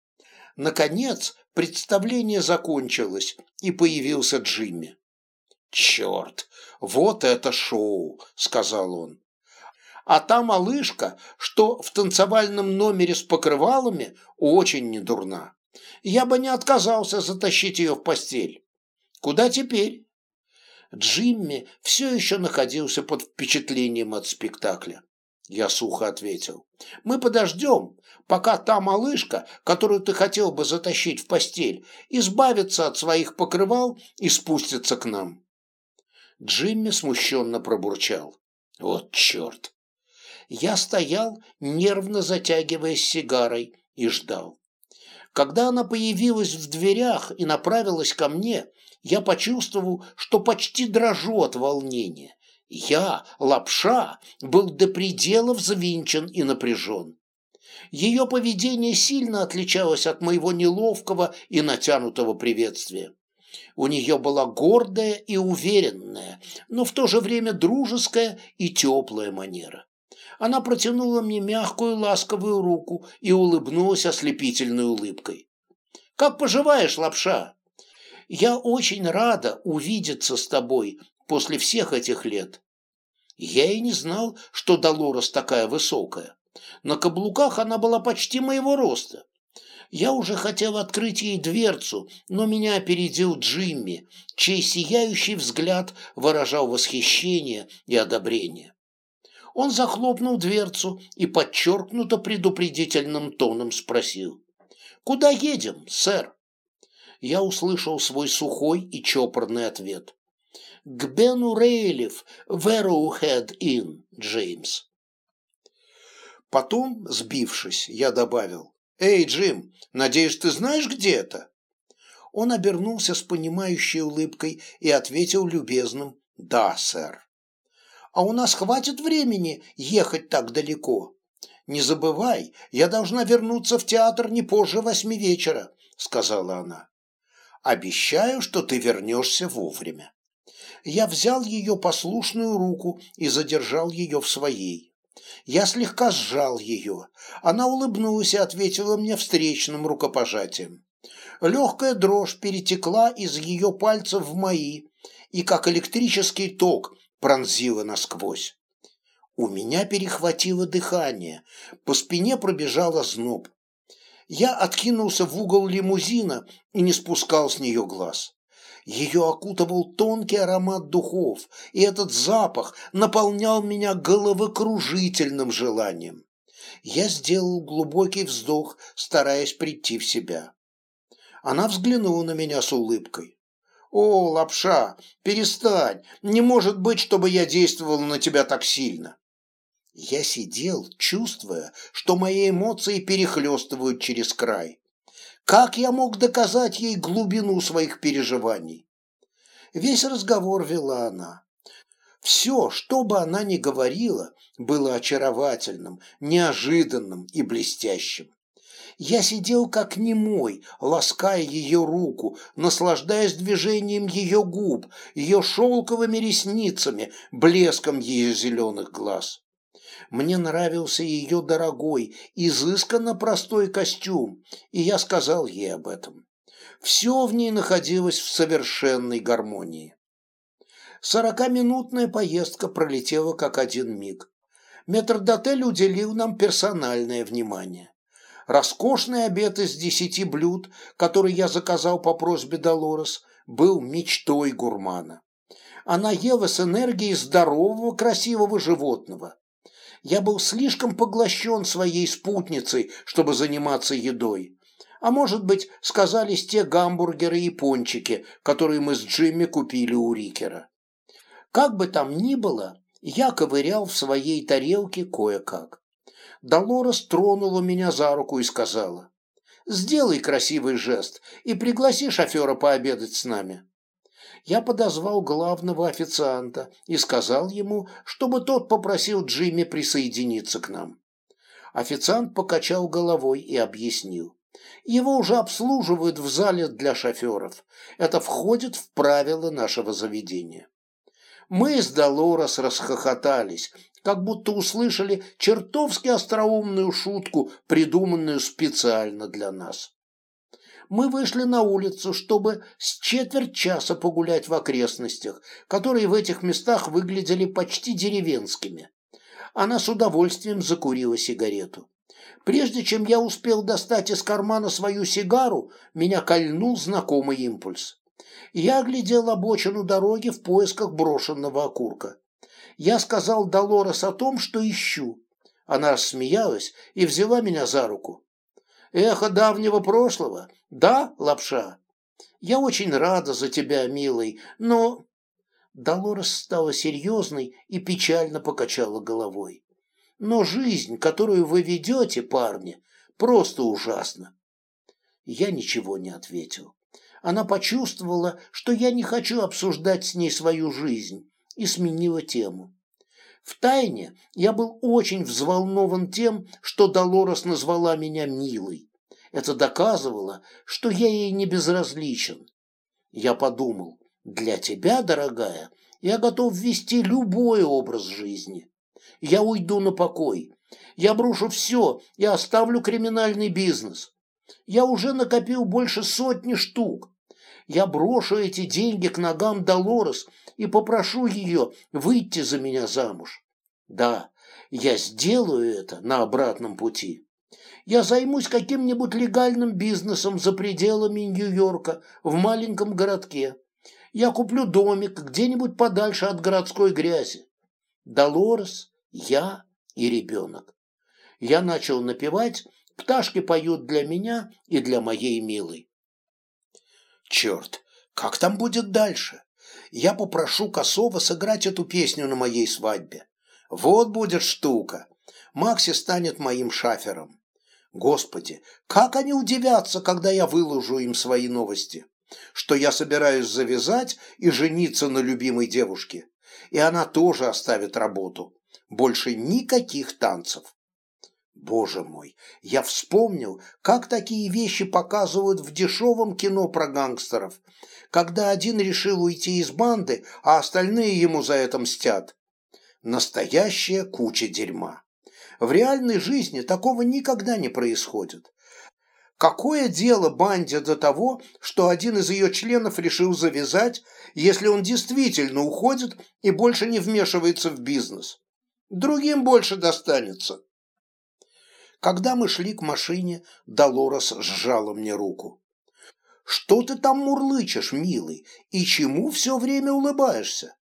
Наконец, представление закончилось, и появился Джимми. «Черт, вот это шоу!» — сказал он а та малышка, что в танцевальном номере с покрывалами, очень недурна. Я бы не отказался затащить ее в постель. Куда теперь? Джимми все еще находился под впечатлением от спектакля. Я сухо ответил. «Мы подождем, пока та малышка, которую ты хотел бы затащить в постель, избавится от своих покрывал и спустится к нам». Джимми смущенно пробурчал. «Вот черт! я стоял, нервно затягиваясь сигарой, и ждал. Когда она появилась в дверях и направилась ко мне, я почувствовал, что почти дрожу от волнения. Я, лапша, был до предела взвинчен и напряжен. Ее поведение сильно отличалось от моего неловкого и натянутого приветствия. У нее была гордая и уверенная, но в то же время дружеская и теплая манера она протянула мне мягкую ласковую руку и улыбнулась ослепительной улыбкой. «Как поживаешь, лапша? Я очень рада увидеться с тобой после всех этих лет». Я и не знал, что Долорес такая высокая. На каблуках она была почти моего роста. Я уже хотел открыть ей дверцу, но меня опередил Джимми, чей сияющий взгляд выражал восхищение и одобрение. Он захлопнул дверцу и подчеркнуто предупредительным тоном спросил. «Куда едем, сэр?» Я услышал свой сухой и чопорный ответ. «К Бену Рейлиф, Вероухед Ин, Джеймс». Потом, сбившись, я добавил. «Эй, Джим, надеюсь, ты знаешь, где это?» Он обернулся с понимающей улыбкой и ответил любезным «Да, сэр». «А у нас хватит времени ехать так далеко?» «Не забывай, я должна вернуться в театр не позже восьми вечера», — сказала она. «Обещаю, что ты вернешься вовремя». Я взял ее послушную руку и задержал ее в своей. Я слегка сжал ее. Она улыбнулась и ответила мне встречным рукопожатием. Легкая дрожь перетекла из ее пальцев в мои и, как электрический ток, пронзила насквозь. У меня перехватило дыхание, по спине пробежала зноб. Я откинулся в угол лимузина и не спускал с нее глаз. Ее окутывал тонкий аромат духов, и этот запах наполнял меня головокружительным желанием. Я сделал глубокий вздох, стараясь прийти в себя. Она взглянула на меня с улыбкой. «О, лапша, перестань! Не может быть, чтобы я действовал на тебя так сильно!» Я сидел, чувствуя, что мои эмоции перехлестывают через край. Как я мог доказать ей глубину своих переживаний? Весь разговор вела она. Все, что бы она ни говорила, было очаровательным, неожиданным и блестящим. Я сидел как немой, лаская ее руку, наслаждаясь движением ее губ, ее шелковыми ресницами, блеском ее зеленых глаз. Мне нравился ее дорогой, изысканно простой костюм, и я сказал ей об этом. Все в ней находилось в совершенной гармонии. Сорокаминутная поездка пролетела как один миг. Метрдотель уделил нам персональное внимание. Роскошный обед из десяти блюд, который я заказал по просьбе Долорес, был мечтой гурмана. Она ела с энергией здорового, красивого животного я был слишком поглощен своей спутницей, чтобы заниматься едой. А может быть, сказались те гамбургеры и пончики, которые мы с Джимми купили у Рикера. Как бы там ни было, я ковырял в своей тарелке кое-как. Долорес тронула меня за руку и сказала, «Сделай красивый жест и пригласи шофера пообедать с нами» я подозвал главного официанта и сказал ему, чтобы тот попросил Джимми присоединиться к нам. Официант покачал головой и объяснил. Его уже обслуживают в зале для шоферов. Это входит в правила нашего заведения. Мы с Долорес расхохотались, как будто услышали чертовски остроумную шутку, придуманную специально для нас мы вышли на улицу, чтобы с четверть часа погулять в окрестностях, которые в этих местах выглядели почти деревенскими. Она с удовольствием закурила сигарету. Прежде чем я успел достать из кармана свою сигару, меня кольнул знакомый импульс. Я оглядел обочину дороги в поисках брошенного окурка. Я сказал Долорес о том, что ищу. Она рассмеялась и взяла меня за руку. Эхо давнего прошлого, да, лапша? Я очень рада за тебя, милый, но...» Долорес стала серьезной и печально покачала головой. «Но жизнь, которую вы ведете, парни, просто ужасна». Я ничего не ответил. Она почувствовала, что я не хочу обсуждать с ней свою жизнь, и сменила тему. Втайне я был очень взволнован тем, что Долорес назвала меня милой. Это доказывало, что я ей не безразличен. Я подумал, для тебя, дорогая, я готов вести любой образ жизни. Я уйду на покой. Я брошу все и оставлю криминальный бизнес. Я уже накопил больше сотни штук. Я брошу эти деньги к ногам Долорес и попрошу ее выйти за меня замуж. Да, я сделаю это на обратном пути. Я займусь каким-нибудь легальным бизнесом за пределами Нью-Йорка, в маленьком городке. Я куплю домик где-нибудь подальше от городской грязи. Долорес, я и ребенок. Я начал напевать, пташки поют для меня и для моей милой. Черт, как там будет дальше? Я попрошу Косова сыграть эту песню на моей свадьбе. Вот будет штука. Макси станет моим шафером. Господи, как они удивятся, когда я выложу им свои новости, что я собираюсь завязать и жениться на любимой девушке, и она тоже оставит работу. Больше никаких танцев. Боже мой, я вспомнил, как такие вещи показывают в дешевом кино про гангстеров, когда один решил уйти из банды, а остальные ему за это мстят. Настоящая куча дерьма. В реальной жизни такого никогда не происходит. Какое дело банде до того, что один из ее членов решил завязать, если он действительно уходит и больше не вмешивается в бизнес? Другим больше достанется. Когда мы шли к машине, Долорес сжала мне руку. «Что ты там мурлычешь, милый, и чему все время улыбаешься?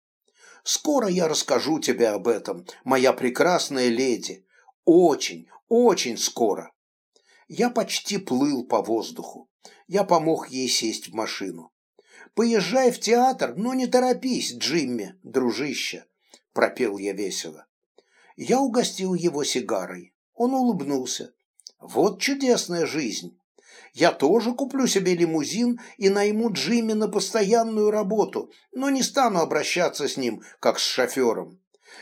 Скоро я расскажу тебе об этом, моя прекрасная леди. Очень, очень скоро». Я почти плыл по воздуху. Я помог ей сесть в машину. «Поезжай в театр, но не торопись, Джимми, дружище», — пропел я весело. Я угостил его сигарой. Он улыбнулся. «Вот чудесная жизнь. Я тоже куплю себе лимузин и найму Джимми на постоянную работу, но не стану обращаться с ним, как с шофером.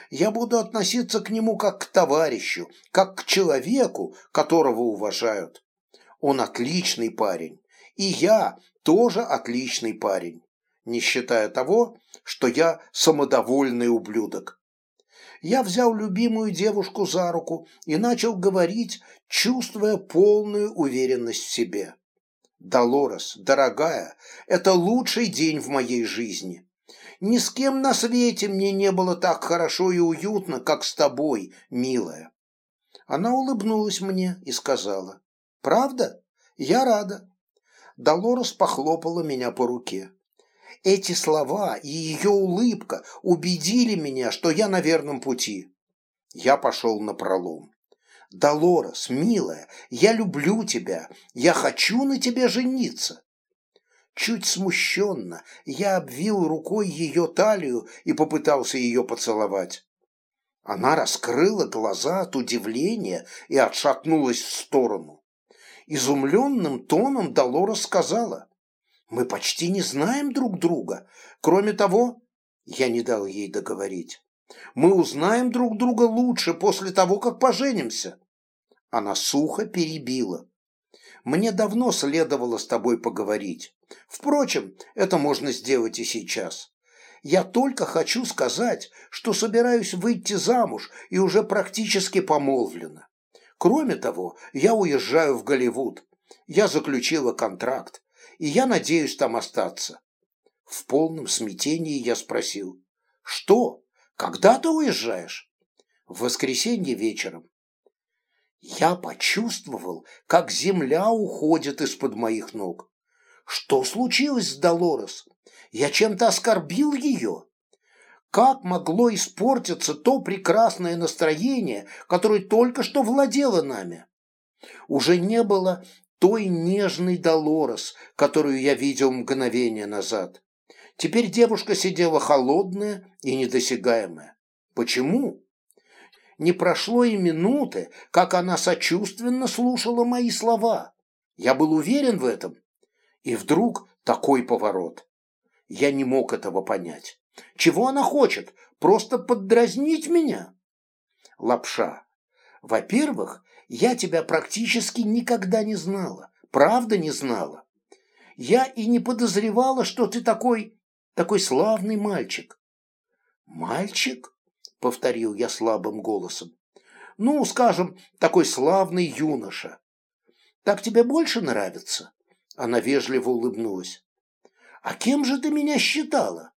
Я буду относиться к нему как к товарищу, как к человеку, которого уважают. Он отличный парень, и я тоже отличный парень, не считая того, что я самодовольный ублюдок я взял любимую девушку за руку и начал говорить, чувствуя полную уверенность в себе. «Долорес, дорогая, это лучший день в моей жизни. Ни с кем на свете мне не было так хорошо и уютно, как с тобой, милая». Она улыбнулась мне и сказала, «Правда? Я рада». Долорес похлопала меня по руке. Эти слова и ее улыбка убедили меня, что я на верном пути. Я пошел на пролом. «Долорес, милая, я люблю тебя, я хочу на тебе жениться». Чуть смущенно я обвил рукой ее талию и попытался ее поцеловать. Она раскрыла глаза от удивления и отшатнулась в сторону. Изумленным тоном Долорес сказала, мы почти не знаем друг друга. Кроме того, я не дал ей договорить. Мы узнаем друг друга лучше после того, как поженимся. Она сухо перебила. Мне давно следовало с тобой поговорить. Впрочем, это можно сделать и сейчас. Я только хочу сказать, что собираюсь выйти замуж и уже практически помолвлена. Кроме того, я уезжаю в Голливуд. Я заключила контракт и я надеюсь там остаться. В полном смятении я спросил, что, когда ты уезжаешь? В воскресенье вечером. Я почувствовал, как земля уходит из-под моих ног. Что случилось с Долорес? Я чем-то оскорбил ее? Как могло испортиться то прекрасное настроение, которое только что владело нами? Уже не было той нежной Долорес, которую я видел мгновение назад. Теперь девушка сидела холодная и недосягаемая. Почему? Не прошло и минуты, как она сочувственно слушала мои слова. Я был уверен в этом. И вдруг такой поворот. Я не мог этого понять. Чего она хочет? Просто поддразнить меня? Лапша. Во-первых, я тебя практически никогда не знала, правда не знала. Я и не подозревала, что ты такой, такой славный мальчик. Мальчик? Повторил я слабым голосом. Ну, скажем, такой славный юноша. Так тебе больше нравится? Она вежливо улыбнулась. А кем же ты меня считала?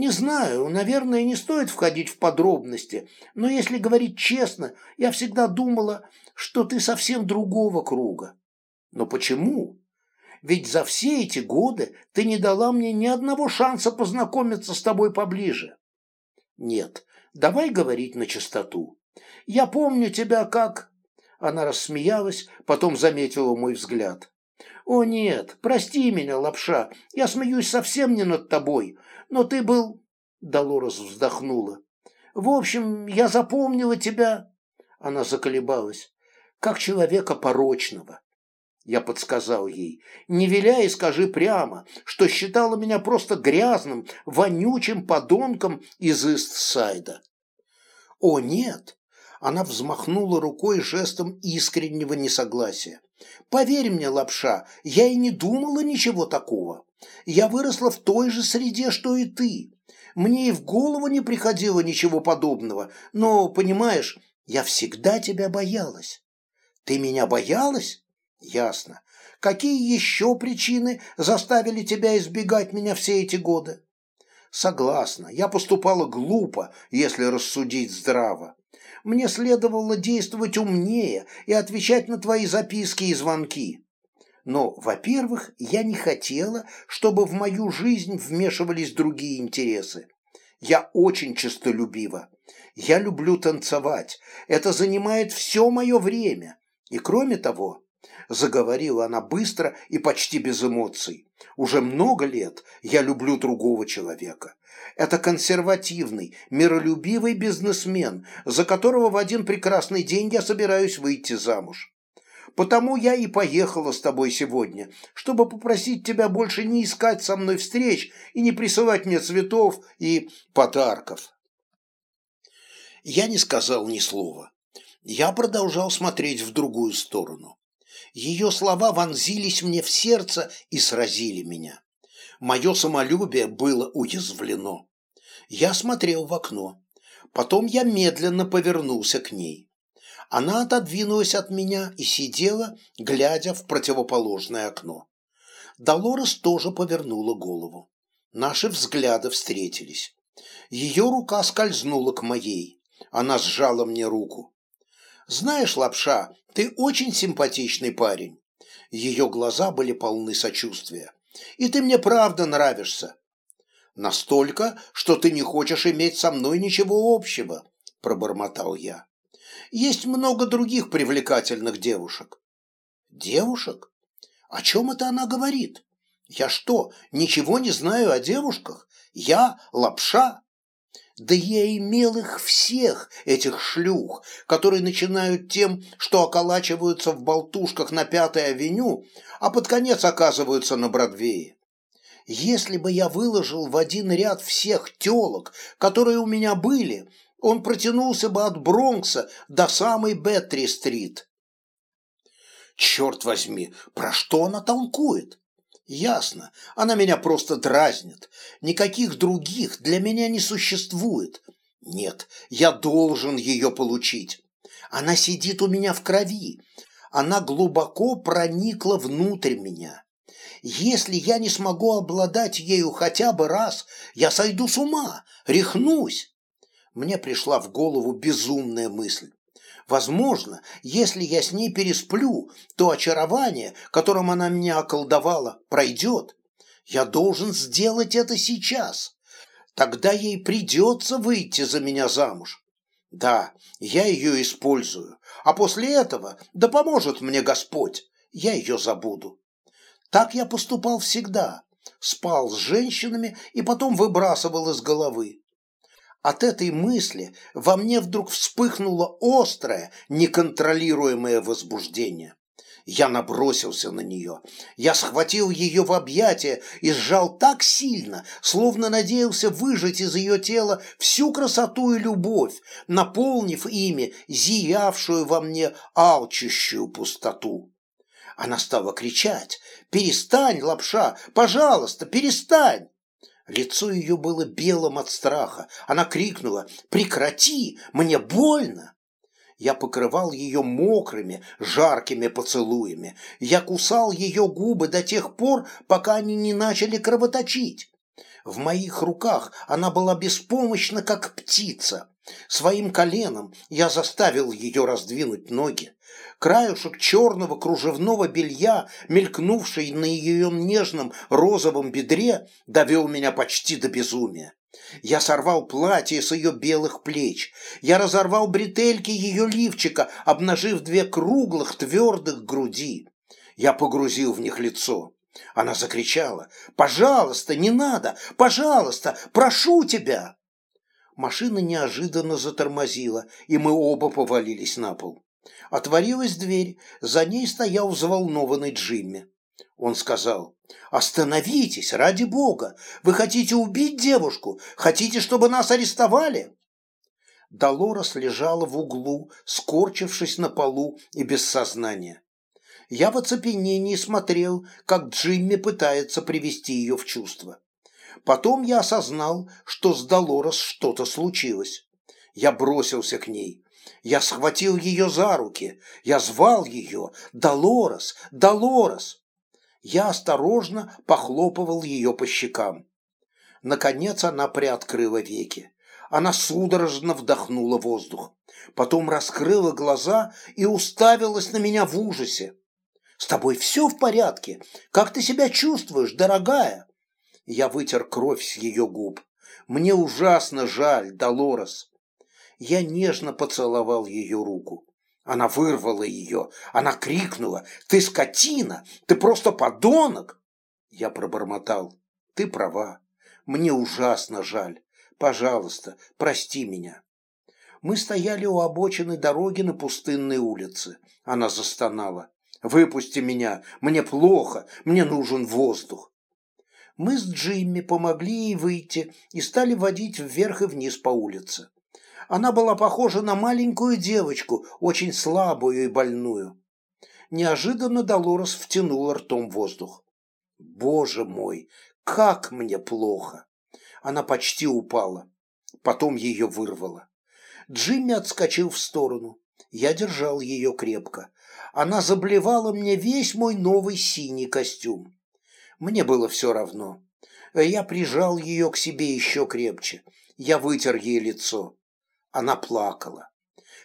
Не знаю, наверное, не стоит входить в подробности, но если говорить честно, я всегда думала, что ты совсем другого круга. Но почему? Ведь за все эти годы ты не дала мне ни одного шанса познакомиться с тобой поближе. Нет, давай говорить на чистоту. Я помню тебя как... Она рассмеялась, потом заметила мой взгляд. «О нет, прости меня, лапша, я смеюсь совсем не над тобой, но ты был...» Долорес вздохнула. «В общем, я запомнила тебя...» Она заколебалась. как человека порочного. Я подсказал ей, не виляй скажи прямо, что считала меня просто грязным, вонючим подонком из Ист-Сайда. О, нет! Она взмахнула рукой жестом искреннего несогласия. Поверь мне, лапша, я и не думала ничего такого. Я выросла в той же среде, что и ты. Мне и в голову не приходило ничего подобного, но, понимаешь, я всегда тебя боялась. Ты меня боялась? Ясно. Какие еще причины заставили тебя избегать меня все эти годы? Согласна, я поступала глупо, если рассудить здраво. Мне следовало действовать умнее и отвечать на твои записки и звонки. Но, во-первых, я не хотела, чтобы в мою жизнь вмешивались другие интересы. Я очень честолюбива. Я люблю танцевать. Это занимает все мое время. И кроме того, заговорила она быстро и почти без эмоций, уже много лет я люблю другого человека. Это консервативный, миролюбивый бизнесмен, за которого в один прекрасный день я собираюсь выйти замуж. Потому я и поехала с тобой сегодня, чтобы попросить тебя больше не искать со мной встреч и не присылать мне цветов и подарков. Я не сказал ни слова. Я продолжал смотреть в другую сторону. Ее слова вонзились мне в сердце и сразили меня. Мое самолюбие было уязвлено. Я смотрел в окно. Потом я медленно повернулся к ней. Она отодвинулась от меня и сидела, глядя в противоположное окно. Долорес тоже повернула голову. Наши взгляды встретились. Ее рука скользнула к моей. Она сжала мне руку. «Знаешь, лапша, ты очень симпатичный парень». Ее глаза были полны сочувствия. «И ты мне правда нравишься». «Настолько, что ты не хочешь иметь со мной ничего общего», – пробормотал я. «Есть много других привлекательных девушек». «Девушек? О чем это она говорит? Я что, ничего не знаю о девушках? Я лапша?» Да я имел их всех, этих шлюх, которые начинают тем, что околачиваются в болтушках на Пятой авеню, а под конец оказываются на Бродвее. Если бы я выложил в один ряд всех телок, которые у меня были, он протянулся бы от Бронкса до самой Беттри-стрит. Черт возьми, про что она толкует? Ясно, она меня просто дразнит. Никаких других для меня не существует. Нет, я должен ее получить. Она сидит у меня в крови. Она глубоко проникла внутрь меня. Если я не смогу обладать ею хотя бы раз, я сойду с ума, рехнусь. Мне пришла в голову безумная мысль. Возможно, если я с ней пересплю, то очарование, которым она меня околдовала, пройдет. Я должен сделать это сейчас. Тогда ей придется выйти за меня замуж. Да, я ее использую, а после этого, да поможет мне Господь, я ее забуду. Так я поступал всегда. Спал с женщинами и потом выбрасывал из головы. От этой мысли во мне вдруг вспыхнуло острое, неконтролируемое возбуждение. Я набросился на нее. Я схватил ее в объятия и сжал так сильно, словно надеялся выжать из ее тела всю красоту и любовь, наполнив ими зиявшую во мне алчущую пустоту. Она стала кричать «Перестань, лапша! Пожалуйста, перестань!» Лицо ее было белым от страха. Она крикнула «Прекрати! Мне больно!» Я покрывал ее мокрыми, жаркими поцелуями. Я кусал ее губы до тех пор, пока они не начали кровоточить. В моих руках она была беспомощна, как птица. Своим коленом я заставил ее раздвинуть ноги. Краюшек черного кружевного белья, мелькнувший на ее нежном розовом бедре, довел меня почти до безумия. Я сорвал платье с ее белых плеч. Я разорвал бретельки ее лифчика, обнажив две круглых твердых груди. Я погрузил в них лицо. Она закричала «Пожалуйста, не надо! Пожалуйста, прошу тебя!» Машина неожиданно затормозила, и мы оба повалились на пол. Отворилась дверь, за ней стоял взволнованный Джимми. Он сказал, «Остановитесь, ради бога! Вы хотите убить девушку? Хотите, чтобы нас арестовали?» Долорес лежала в углу, скорчившись на полу и без сознания. Я в оцепенении смотрел, как Джимми пытается привести ее в чувство. Потом я осознал, что с Долорес что-то случилось. Я бросился к ней. Я схватил ее за руки. Я звал ее «Долорес! Долорес!» Я осторожно похлопывал ее по щекам. Наконец она приоткрыла веки. Она судорожно вдохнула воздух. Потом раскрыла глаза и уставилась на меня в ужасе. «С тобой все в порядке? Как ты себя чувствуешь, дорогая?» Я вытер кровь с ее губ. «Мне ужасно жаль, Долорес». Я нежно поцеловал ее руку. Она вырвала ее. Она крикнула. «Ты скотина! Ты просто подонок!» Я пробормотал. «Ты права. Мне ужасно жаль. Пожалуйста, прости меня». Мы стояли у обочины дороги на пустынной улице. Она застонала. «Выпусти меня! Мне плохо! Мне нужен воздух!» Мы с Джимми помогли ей выйти и стали водить вверх и вниз по улице. Она была похожа на маленькую девочку, очень слабую и больную. Неожиданно Долорес втянула ртом воздух. «Боже мой, как мне плохо!» Она почти упала. Потом ее вырвало. Джимми отскочил в сторону. Я держал ее крепко. Она заблевала мне весь мой новый синий костюм. Мне было все равно. Я прижал ее к себе еще крепче. Я вытер ей лицо. Она плакала.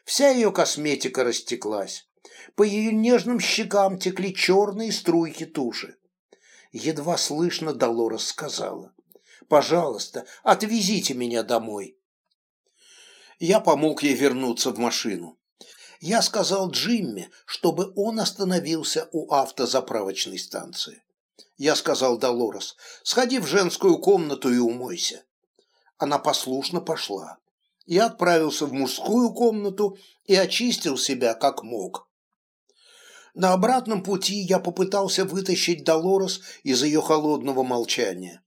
Вся ее косметика растеклась. По ее нежным щекам текли черные струйки туши. Едва слышно Долорес сказала. «Пожалуйста, отвезите меня домой». Я помог ей вернуться в машину. Я сказал Джимми, чтобы он остановился у автозаправочной станции. Я сказал Долорес, сходи в женскую комнату и умойся. Она послушно пошла я отправился в мужскую комнату и очистил себя как мог. На обратном пути я попытался вытащить Долорес из ее холодного молчания.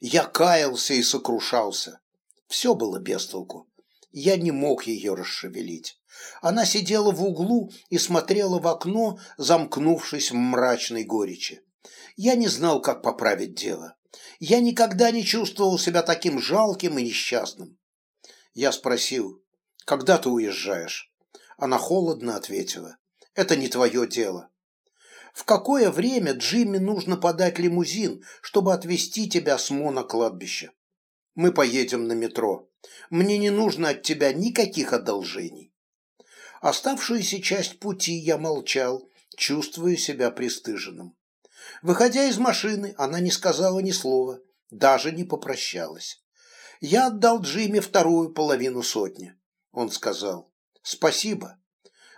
Я каялся и сокрушался. Все было без толку. Я не мог ее расшевелить. Она сидела в углу и смотрела в окно, замкнувшись в мрачной горечи. Я не знал, как поправить дело. Я никогда не чувствовал себя таким жалким и несчастным. Я спросил, когда ты уезжаешь? Она холодно ответила, это не твое дело. В какое время Джимми нужно подать лимузин, чтобы отвезти тебя с Мо на кладбище? Мы поедем на метро. Мне не нужно от тебя никаких одолжений. Оставшуюся часть пути я молчал, чувствуя себя пристыженным. Выходя из машины, она не сказала ни слова, даже не попрощалась я отдал Джимми вторую половину сотни. Он сказал, спасибо.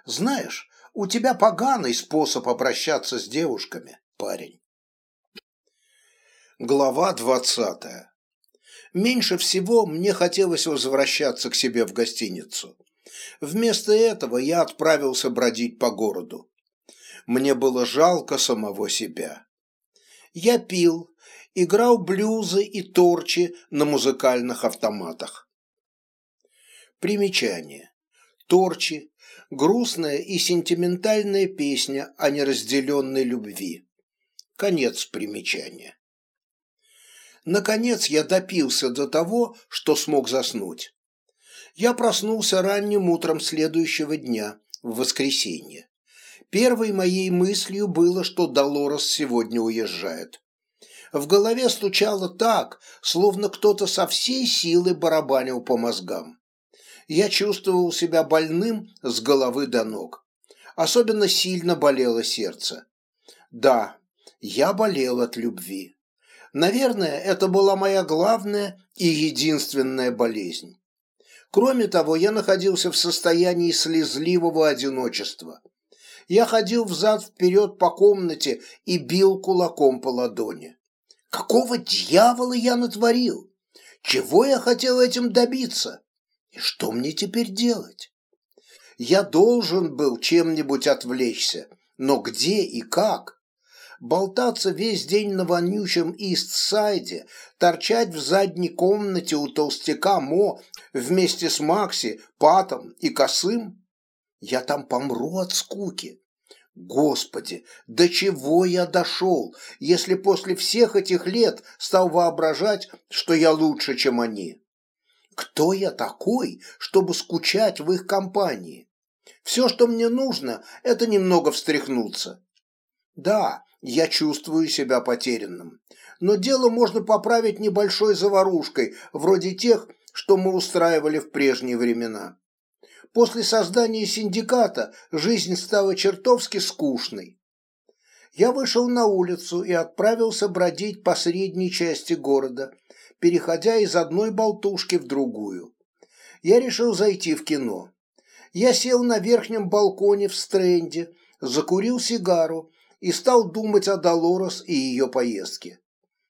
Знаешь, у тебя поганый способ обращаться с девушками, парень. Глава двадцатая. Меньше всего мне хотелось возвращаться к себе в гостиницу. Вместо этого я отправился бродить по городу. Мне было жалко самого себя. Я пил, играл блюзы и торчи на музыкальных автоматах. Примечание. Торчи – грустная и сентиментальная песня о неразделенной любви. Конец примечания. Наконец я допился до того, что смог заснуть. Я проснулся ранним утром следующего дня, в воскресенье. Первой моей мыслью было, что Долорес сегодня уезжает. В голове стучало так, словно кто-то со всей силы барабанил по мозгам. Я чувствовал себя больным с головы до ног. Особенно сильно болело сердце. Да, я болел от любви. Наверное, это была моя главная и единственная болезнь. Кроме того, я находился в состоянии слезливого одиночества. Я ходил взад-вперед по комнате и бил кулаком по ладони. Какого дьявола я натворил? Чего я хотел этим добиться? И что мне теперь делать? Я должен был чем-нибудь отвлечься, но где и как? Болтаться весь день на вонючем Ист-Сайде, торчать в задней комнате у толстяка Мо вместе с Макси, Патом и Косым? Я там помру от скуки. Господи, до чего я дошел, если после всех этих лет стал воображать, что я лучше, чем они? Кто я такой, чтобы скучать в их компании? Все, что мне нужно, это немного встряхнуться. Да, я чувствую себя потерянным, но дело можно поправить небольшой заварушкой, вроде тех, что мы устраивали в прежние времена. После создания синдиката жизнь стала чертовски скучной. Я вышел на улицу и отправился бродить по средней части города, переходя из одной болтушки в другую. Я решил зайти в кино. Я сел на верхнем балконе в стренде, закурил сигару и стал думать о Долорес и ее поездке.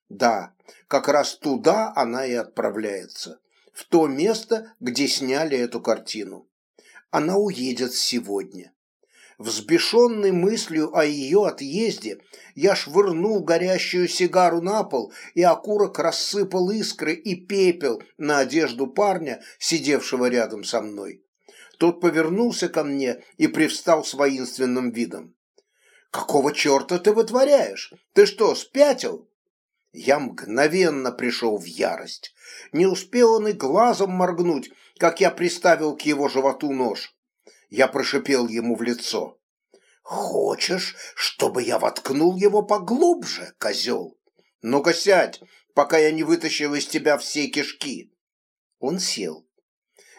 Да, как раз туда она и отправляется, в то место, где сняли эту картину она уедет сегодня. Взбешенный мыслью о ее отъезде, я швырнул горящую сигару на пол, и окурок рассыпал искры и пепел на одежду парня, сидевшего рядом со мной. Тот повернулся ко мне и привстал с воинственным видом. «Какого черта ты вытворяешь? Ты что, спятил?» Я мгновенно пришел в ярость. Не успел он и глазом моргнуть, как я приставил к его животу нож. Я прошипел ему в лицо. «Хочешь, чтобы я воткнул его поглубже, козел? Ну-ка сядь, пока я не вытащил из тебя все кишки». Он сел.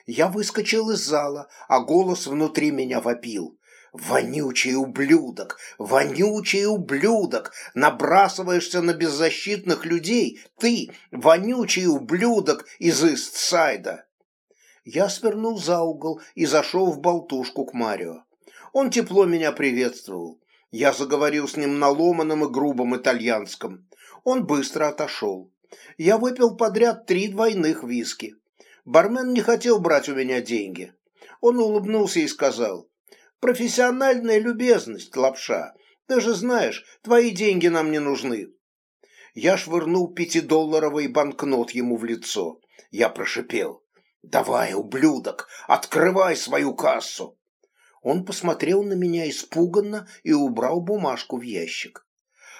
Я выскочил из зала, а голос внутри меня вопил. «Вонючий ублюдок! Вонючий ублюдок! Набрасываешься на беззащитных людей! Ты, вонючий ублюдок из Истсайда!» Я свернул за угол и зашел в болтушку к Марио. Он тепло меня приветствовал. Я заговорил с ним на ломаном и грубом итальянском. Он быстро отошел. Я выпил подряд три двойных виски. Бармен не хотел брать у меня деньги. Он улыбнулся и сказал, «Профессиональная любезность, лапша. Ты же знаешь, твои деньги нам не нужны». Я швырнул пятидолларовый банкнот ему в лицо. Я прошипел, «Давай, ублюдок, открывай свою кассу!» Он посмотрел на меня испуганно и убрал бумажку в ящик.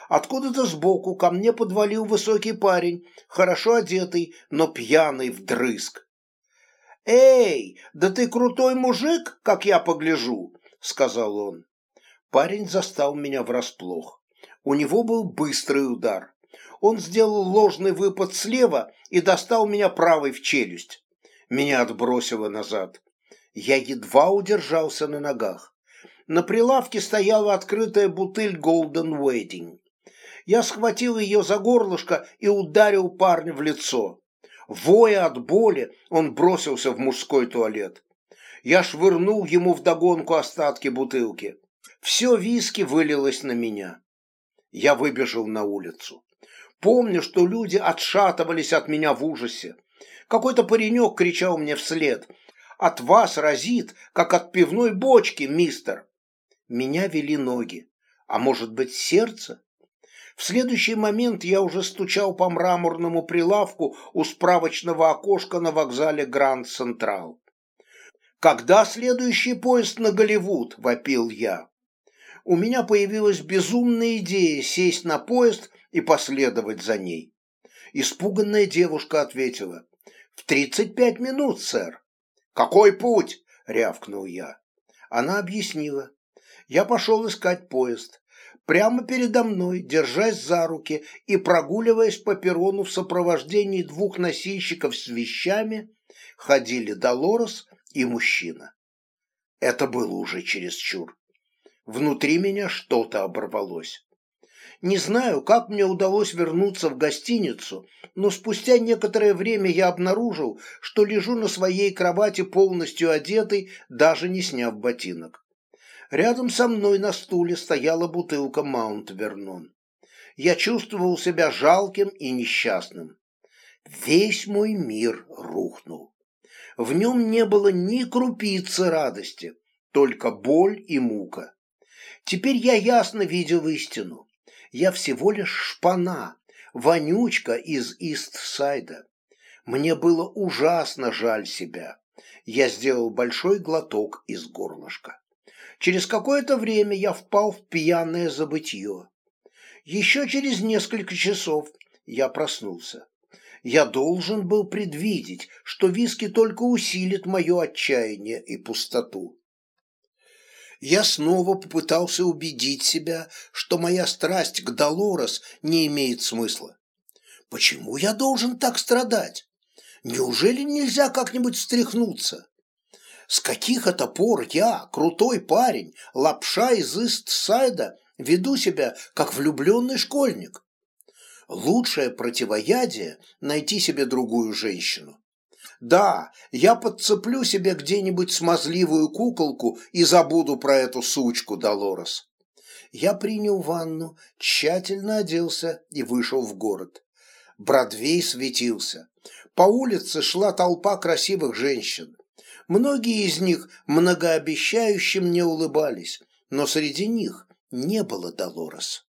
Откуда-то сбоку ко мне подвалил высокий парень, хорошо одетый, но пьяный вдрызг. «Эй, да ты крутой мужик, как я погляжу!» — сказал он. Парень застал меня врасплох. У него был быстрый удар. Он сделал ложный выпад слева и достал меня правой в челюсть. Меня отбросило назад. Я едва удержался на ногах. На прилавке стояла открытая бутыль Golden Wedding. Я схватил ее за горлышко и ударил парня в лицо. Воя от боли, он бросился в мужской туалет. Я швырнул ему вдогонку остатки бутылки. Все виски вылилось на меня. Я выбежал на улицу. Помню, что люди отшатывались от меня в ужасе. Какой-то паренек кричал мне вслед. «От вас разит, как от пивной бочки, мистер!» Меня вели ноги. А может быть, сердце? В следующий момент я уже стучал по мраморному прилавку у справочного окошка на вокзале Гранд Централ. «Когда следующий поезд на Голливуд?» – вопил я. У меня появилась безумная идея сесть на поезд и последовать за ней. Испуганная девушка ответила. «В тридцать пять минут, сэр». «Какой путь?» — рявкнул я. Она объяснила. Я пошел искать поезд. Прямо передо мной, держась за руки и прогуливаясь по перрону в сопровождении двух носильщиков с вещами, ходили Долорес и мужчина. Это было уже чересчур. Внутри меня что-то оборвалось. Не знаю, как мне удалось вернуться в гостиницу, но спустя некоторое время я обнаружил, что лежу на своей кровати полностью одетый, даже не сняв ботинок. Рядом со мной на стуле стояла бутылка Маунт Вернон. Я чувствовал себя жалким и несчастным. Весь мой мир рухнул. В нем не было ни крупицы радости, только боль и мука. Теперь я ясно видел истину. Я всего лишь шпана, вонючка из Ист-Сайда. Мне было ужасно жаль себя. Я сделал большой глоток из горлышка. Через какое-то время я впал в пьяное забытье. Еще через несколько часов я проснулся. Я должен был предвидеть, что виски только усилит мое отчаяние и пустоту. Я снова попытался убедить себя, что моя страсть к Долорес не имеет смысла. Почему я должен так страдать? Неужели нельзя как-нибудь встряхнуться? С каких это пор я, крутой парень, лапша из Ист-Сайда, веду себя как влюбленный школьник? Лучшее противоядие – найти себе другую женщину. Да, я подцеплю себе где-нибудь смазливую куколку и забуду про эту сучку, Долорес. Я принял ванну, тщательно оделся и вышел в город. Бродвей светился. По улице шла толпа красивых женщин. Многие из них многообещающе мне улыбались, но среди них не было Долорес.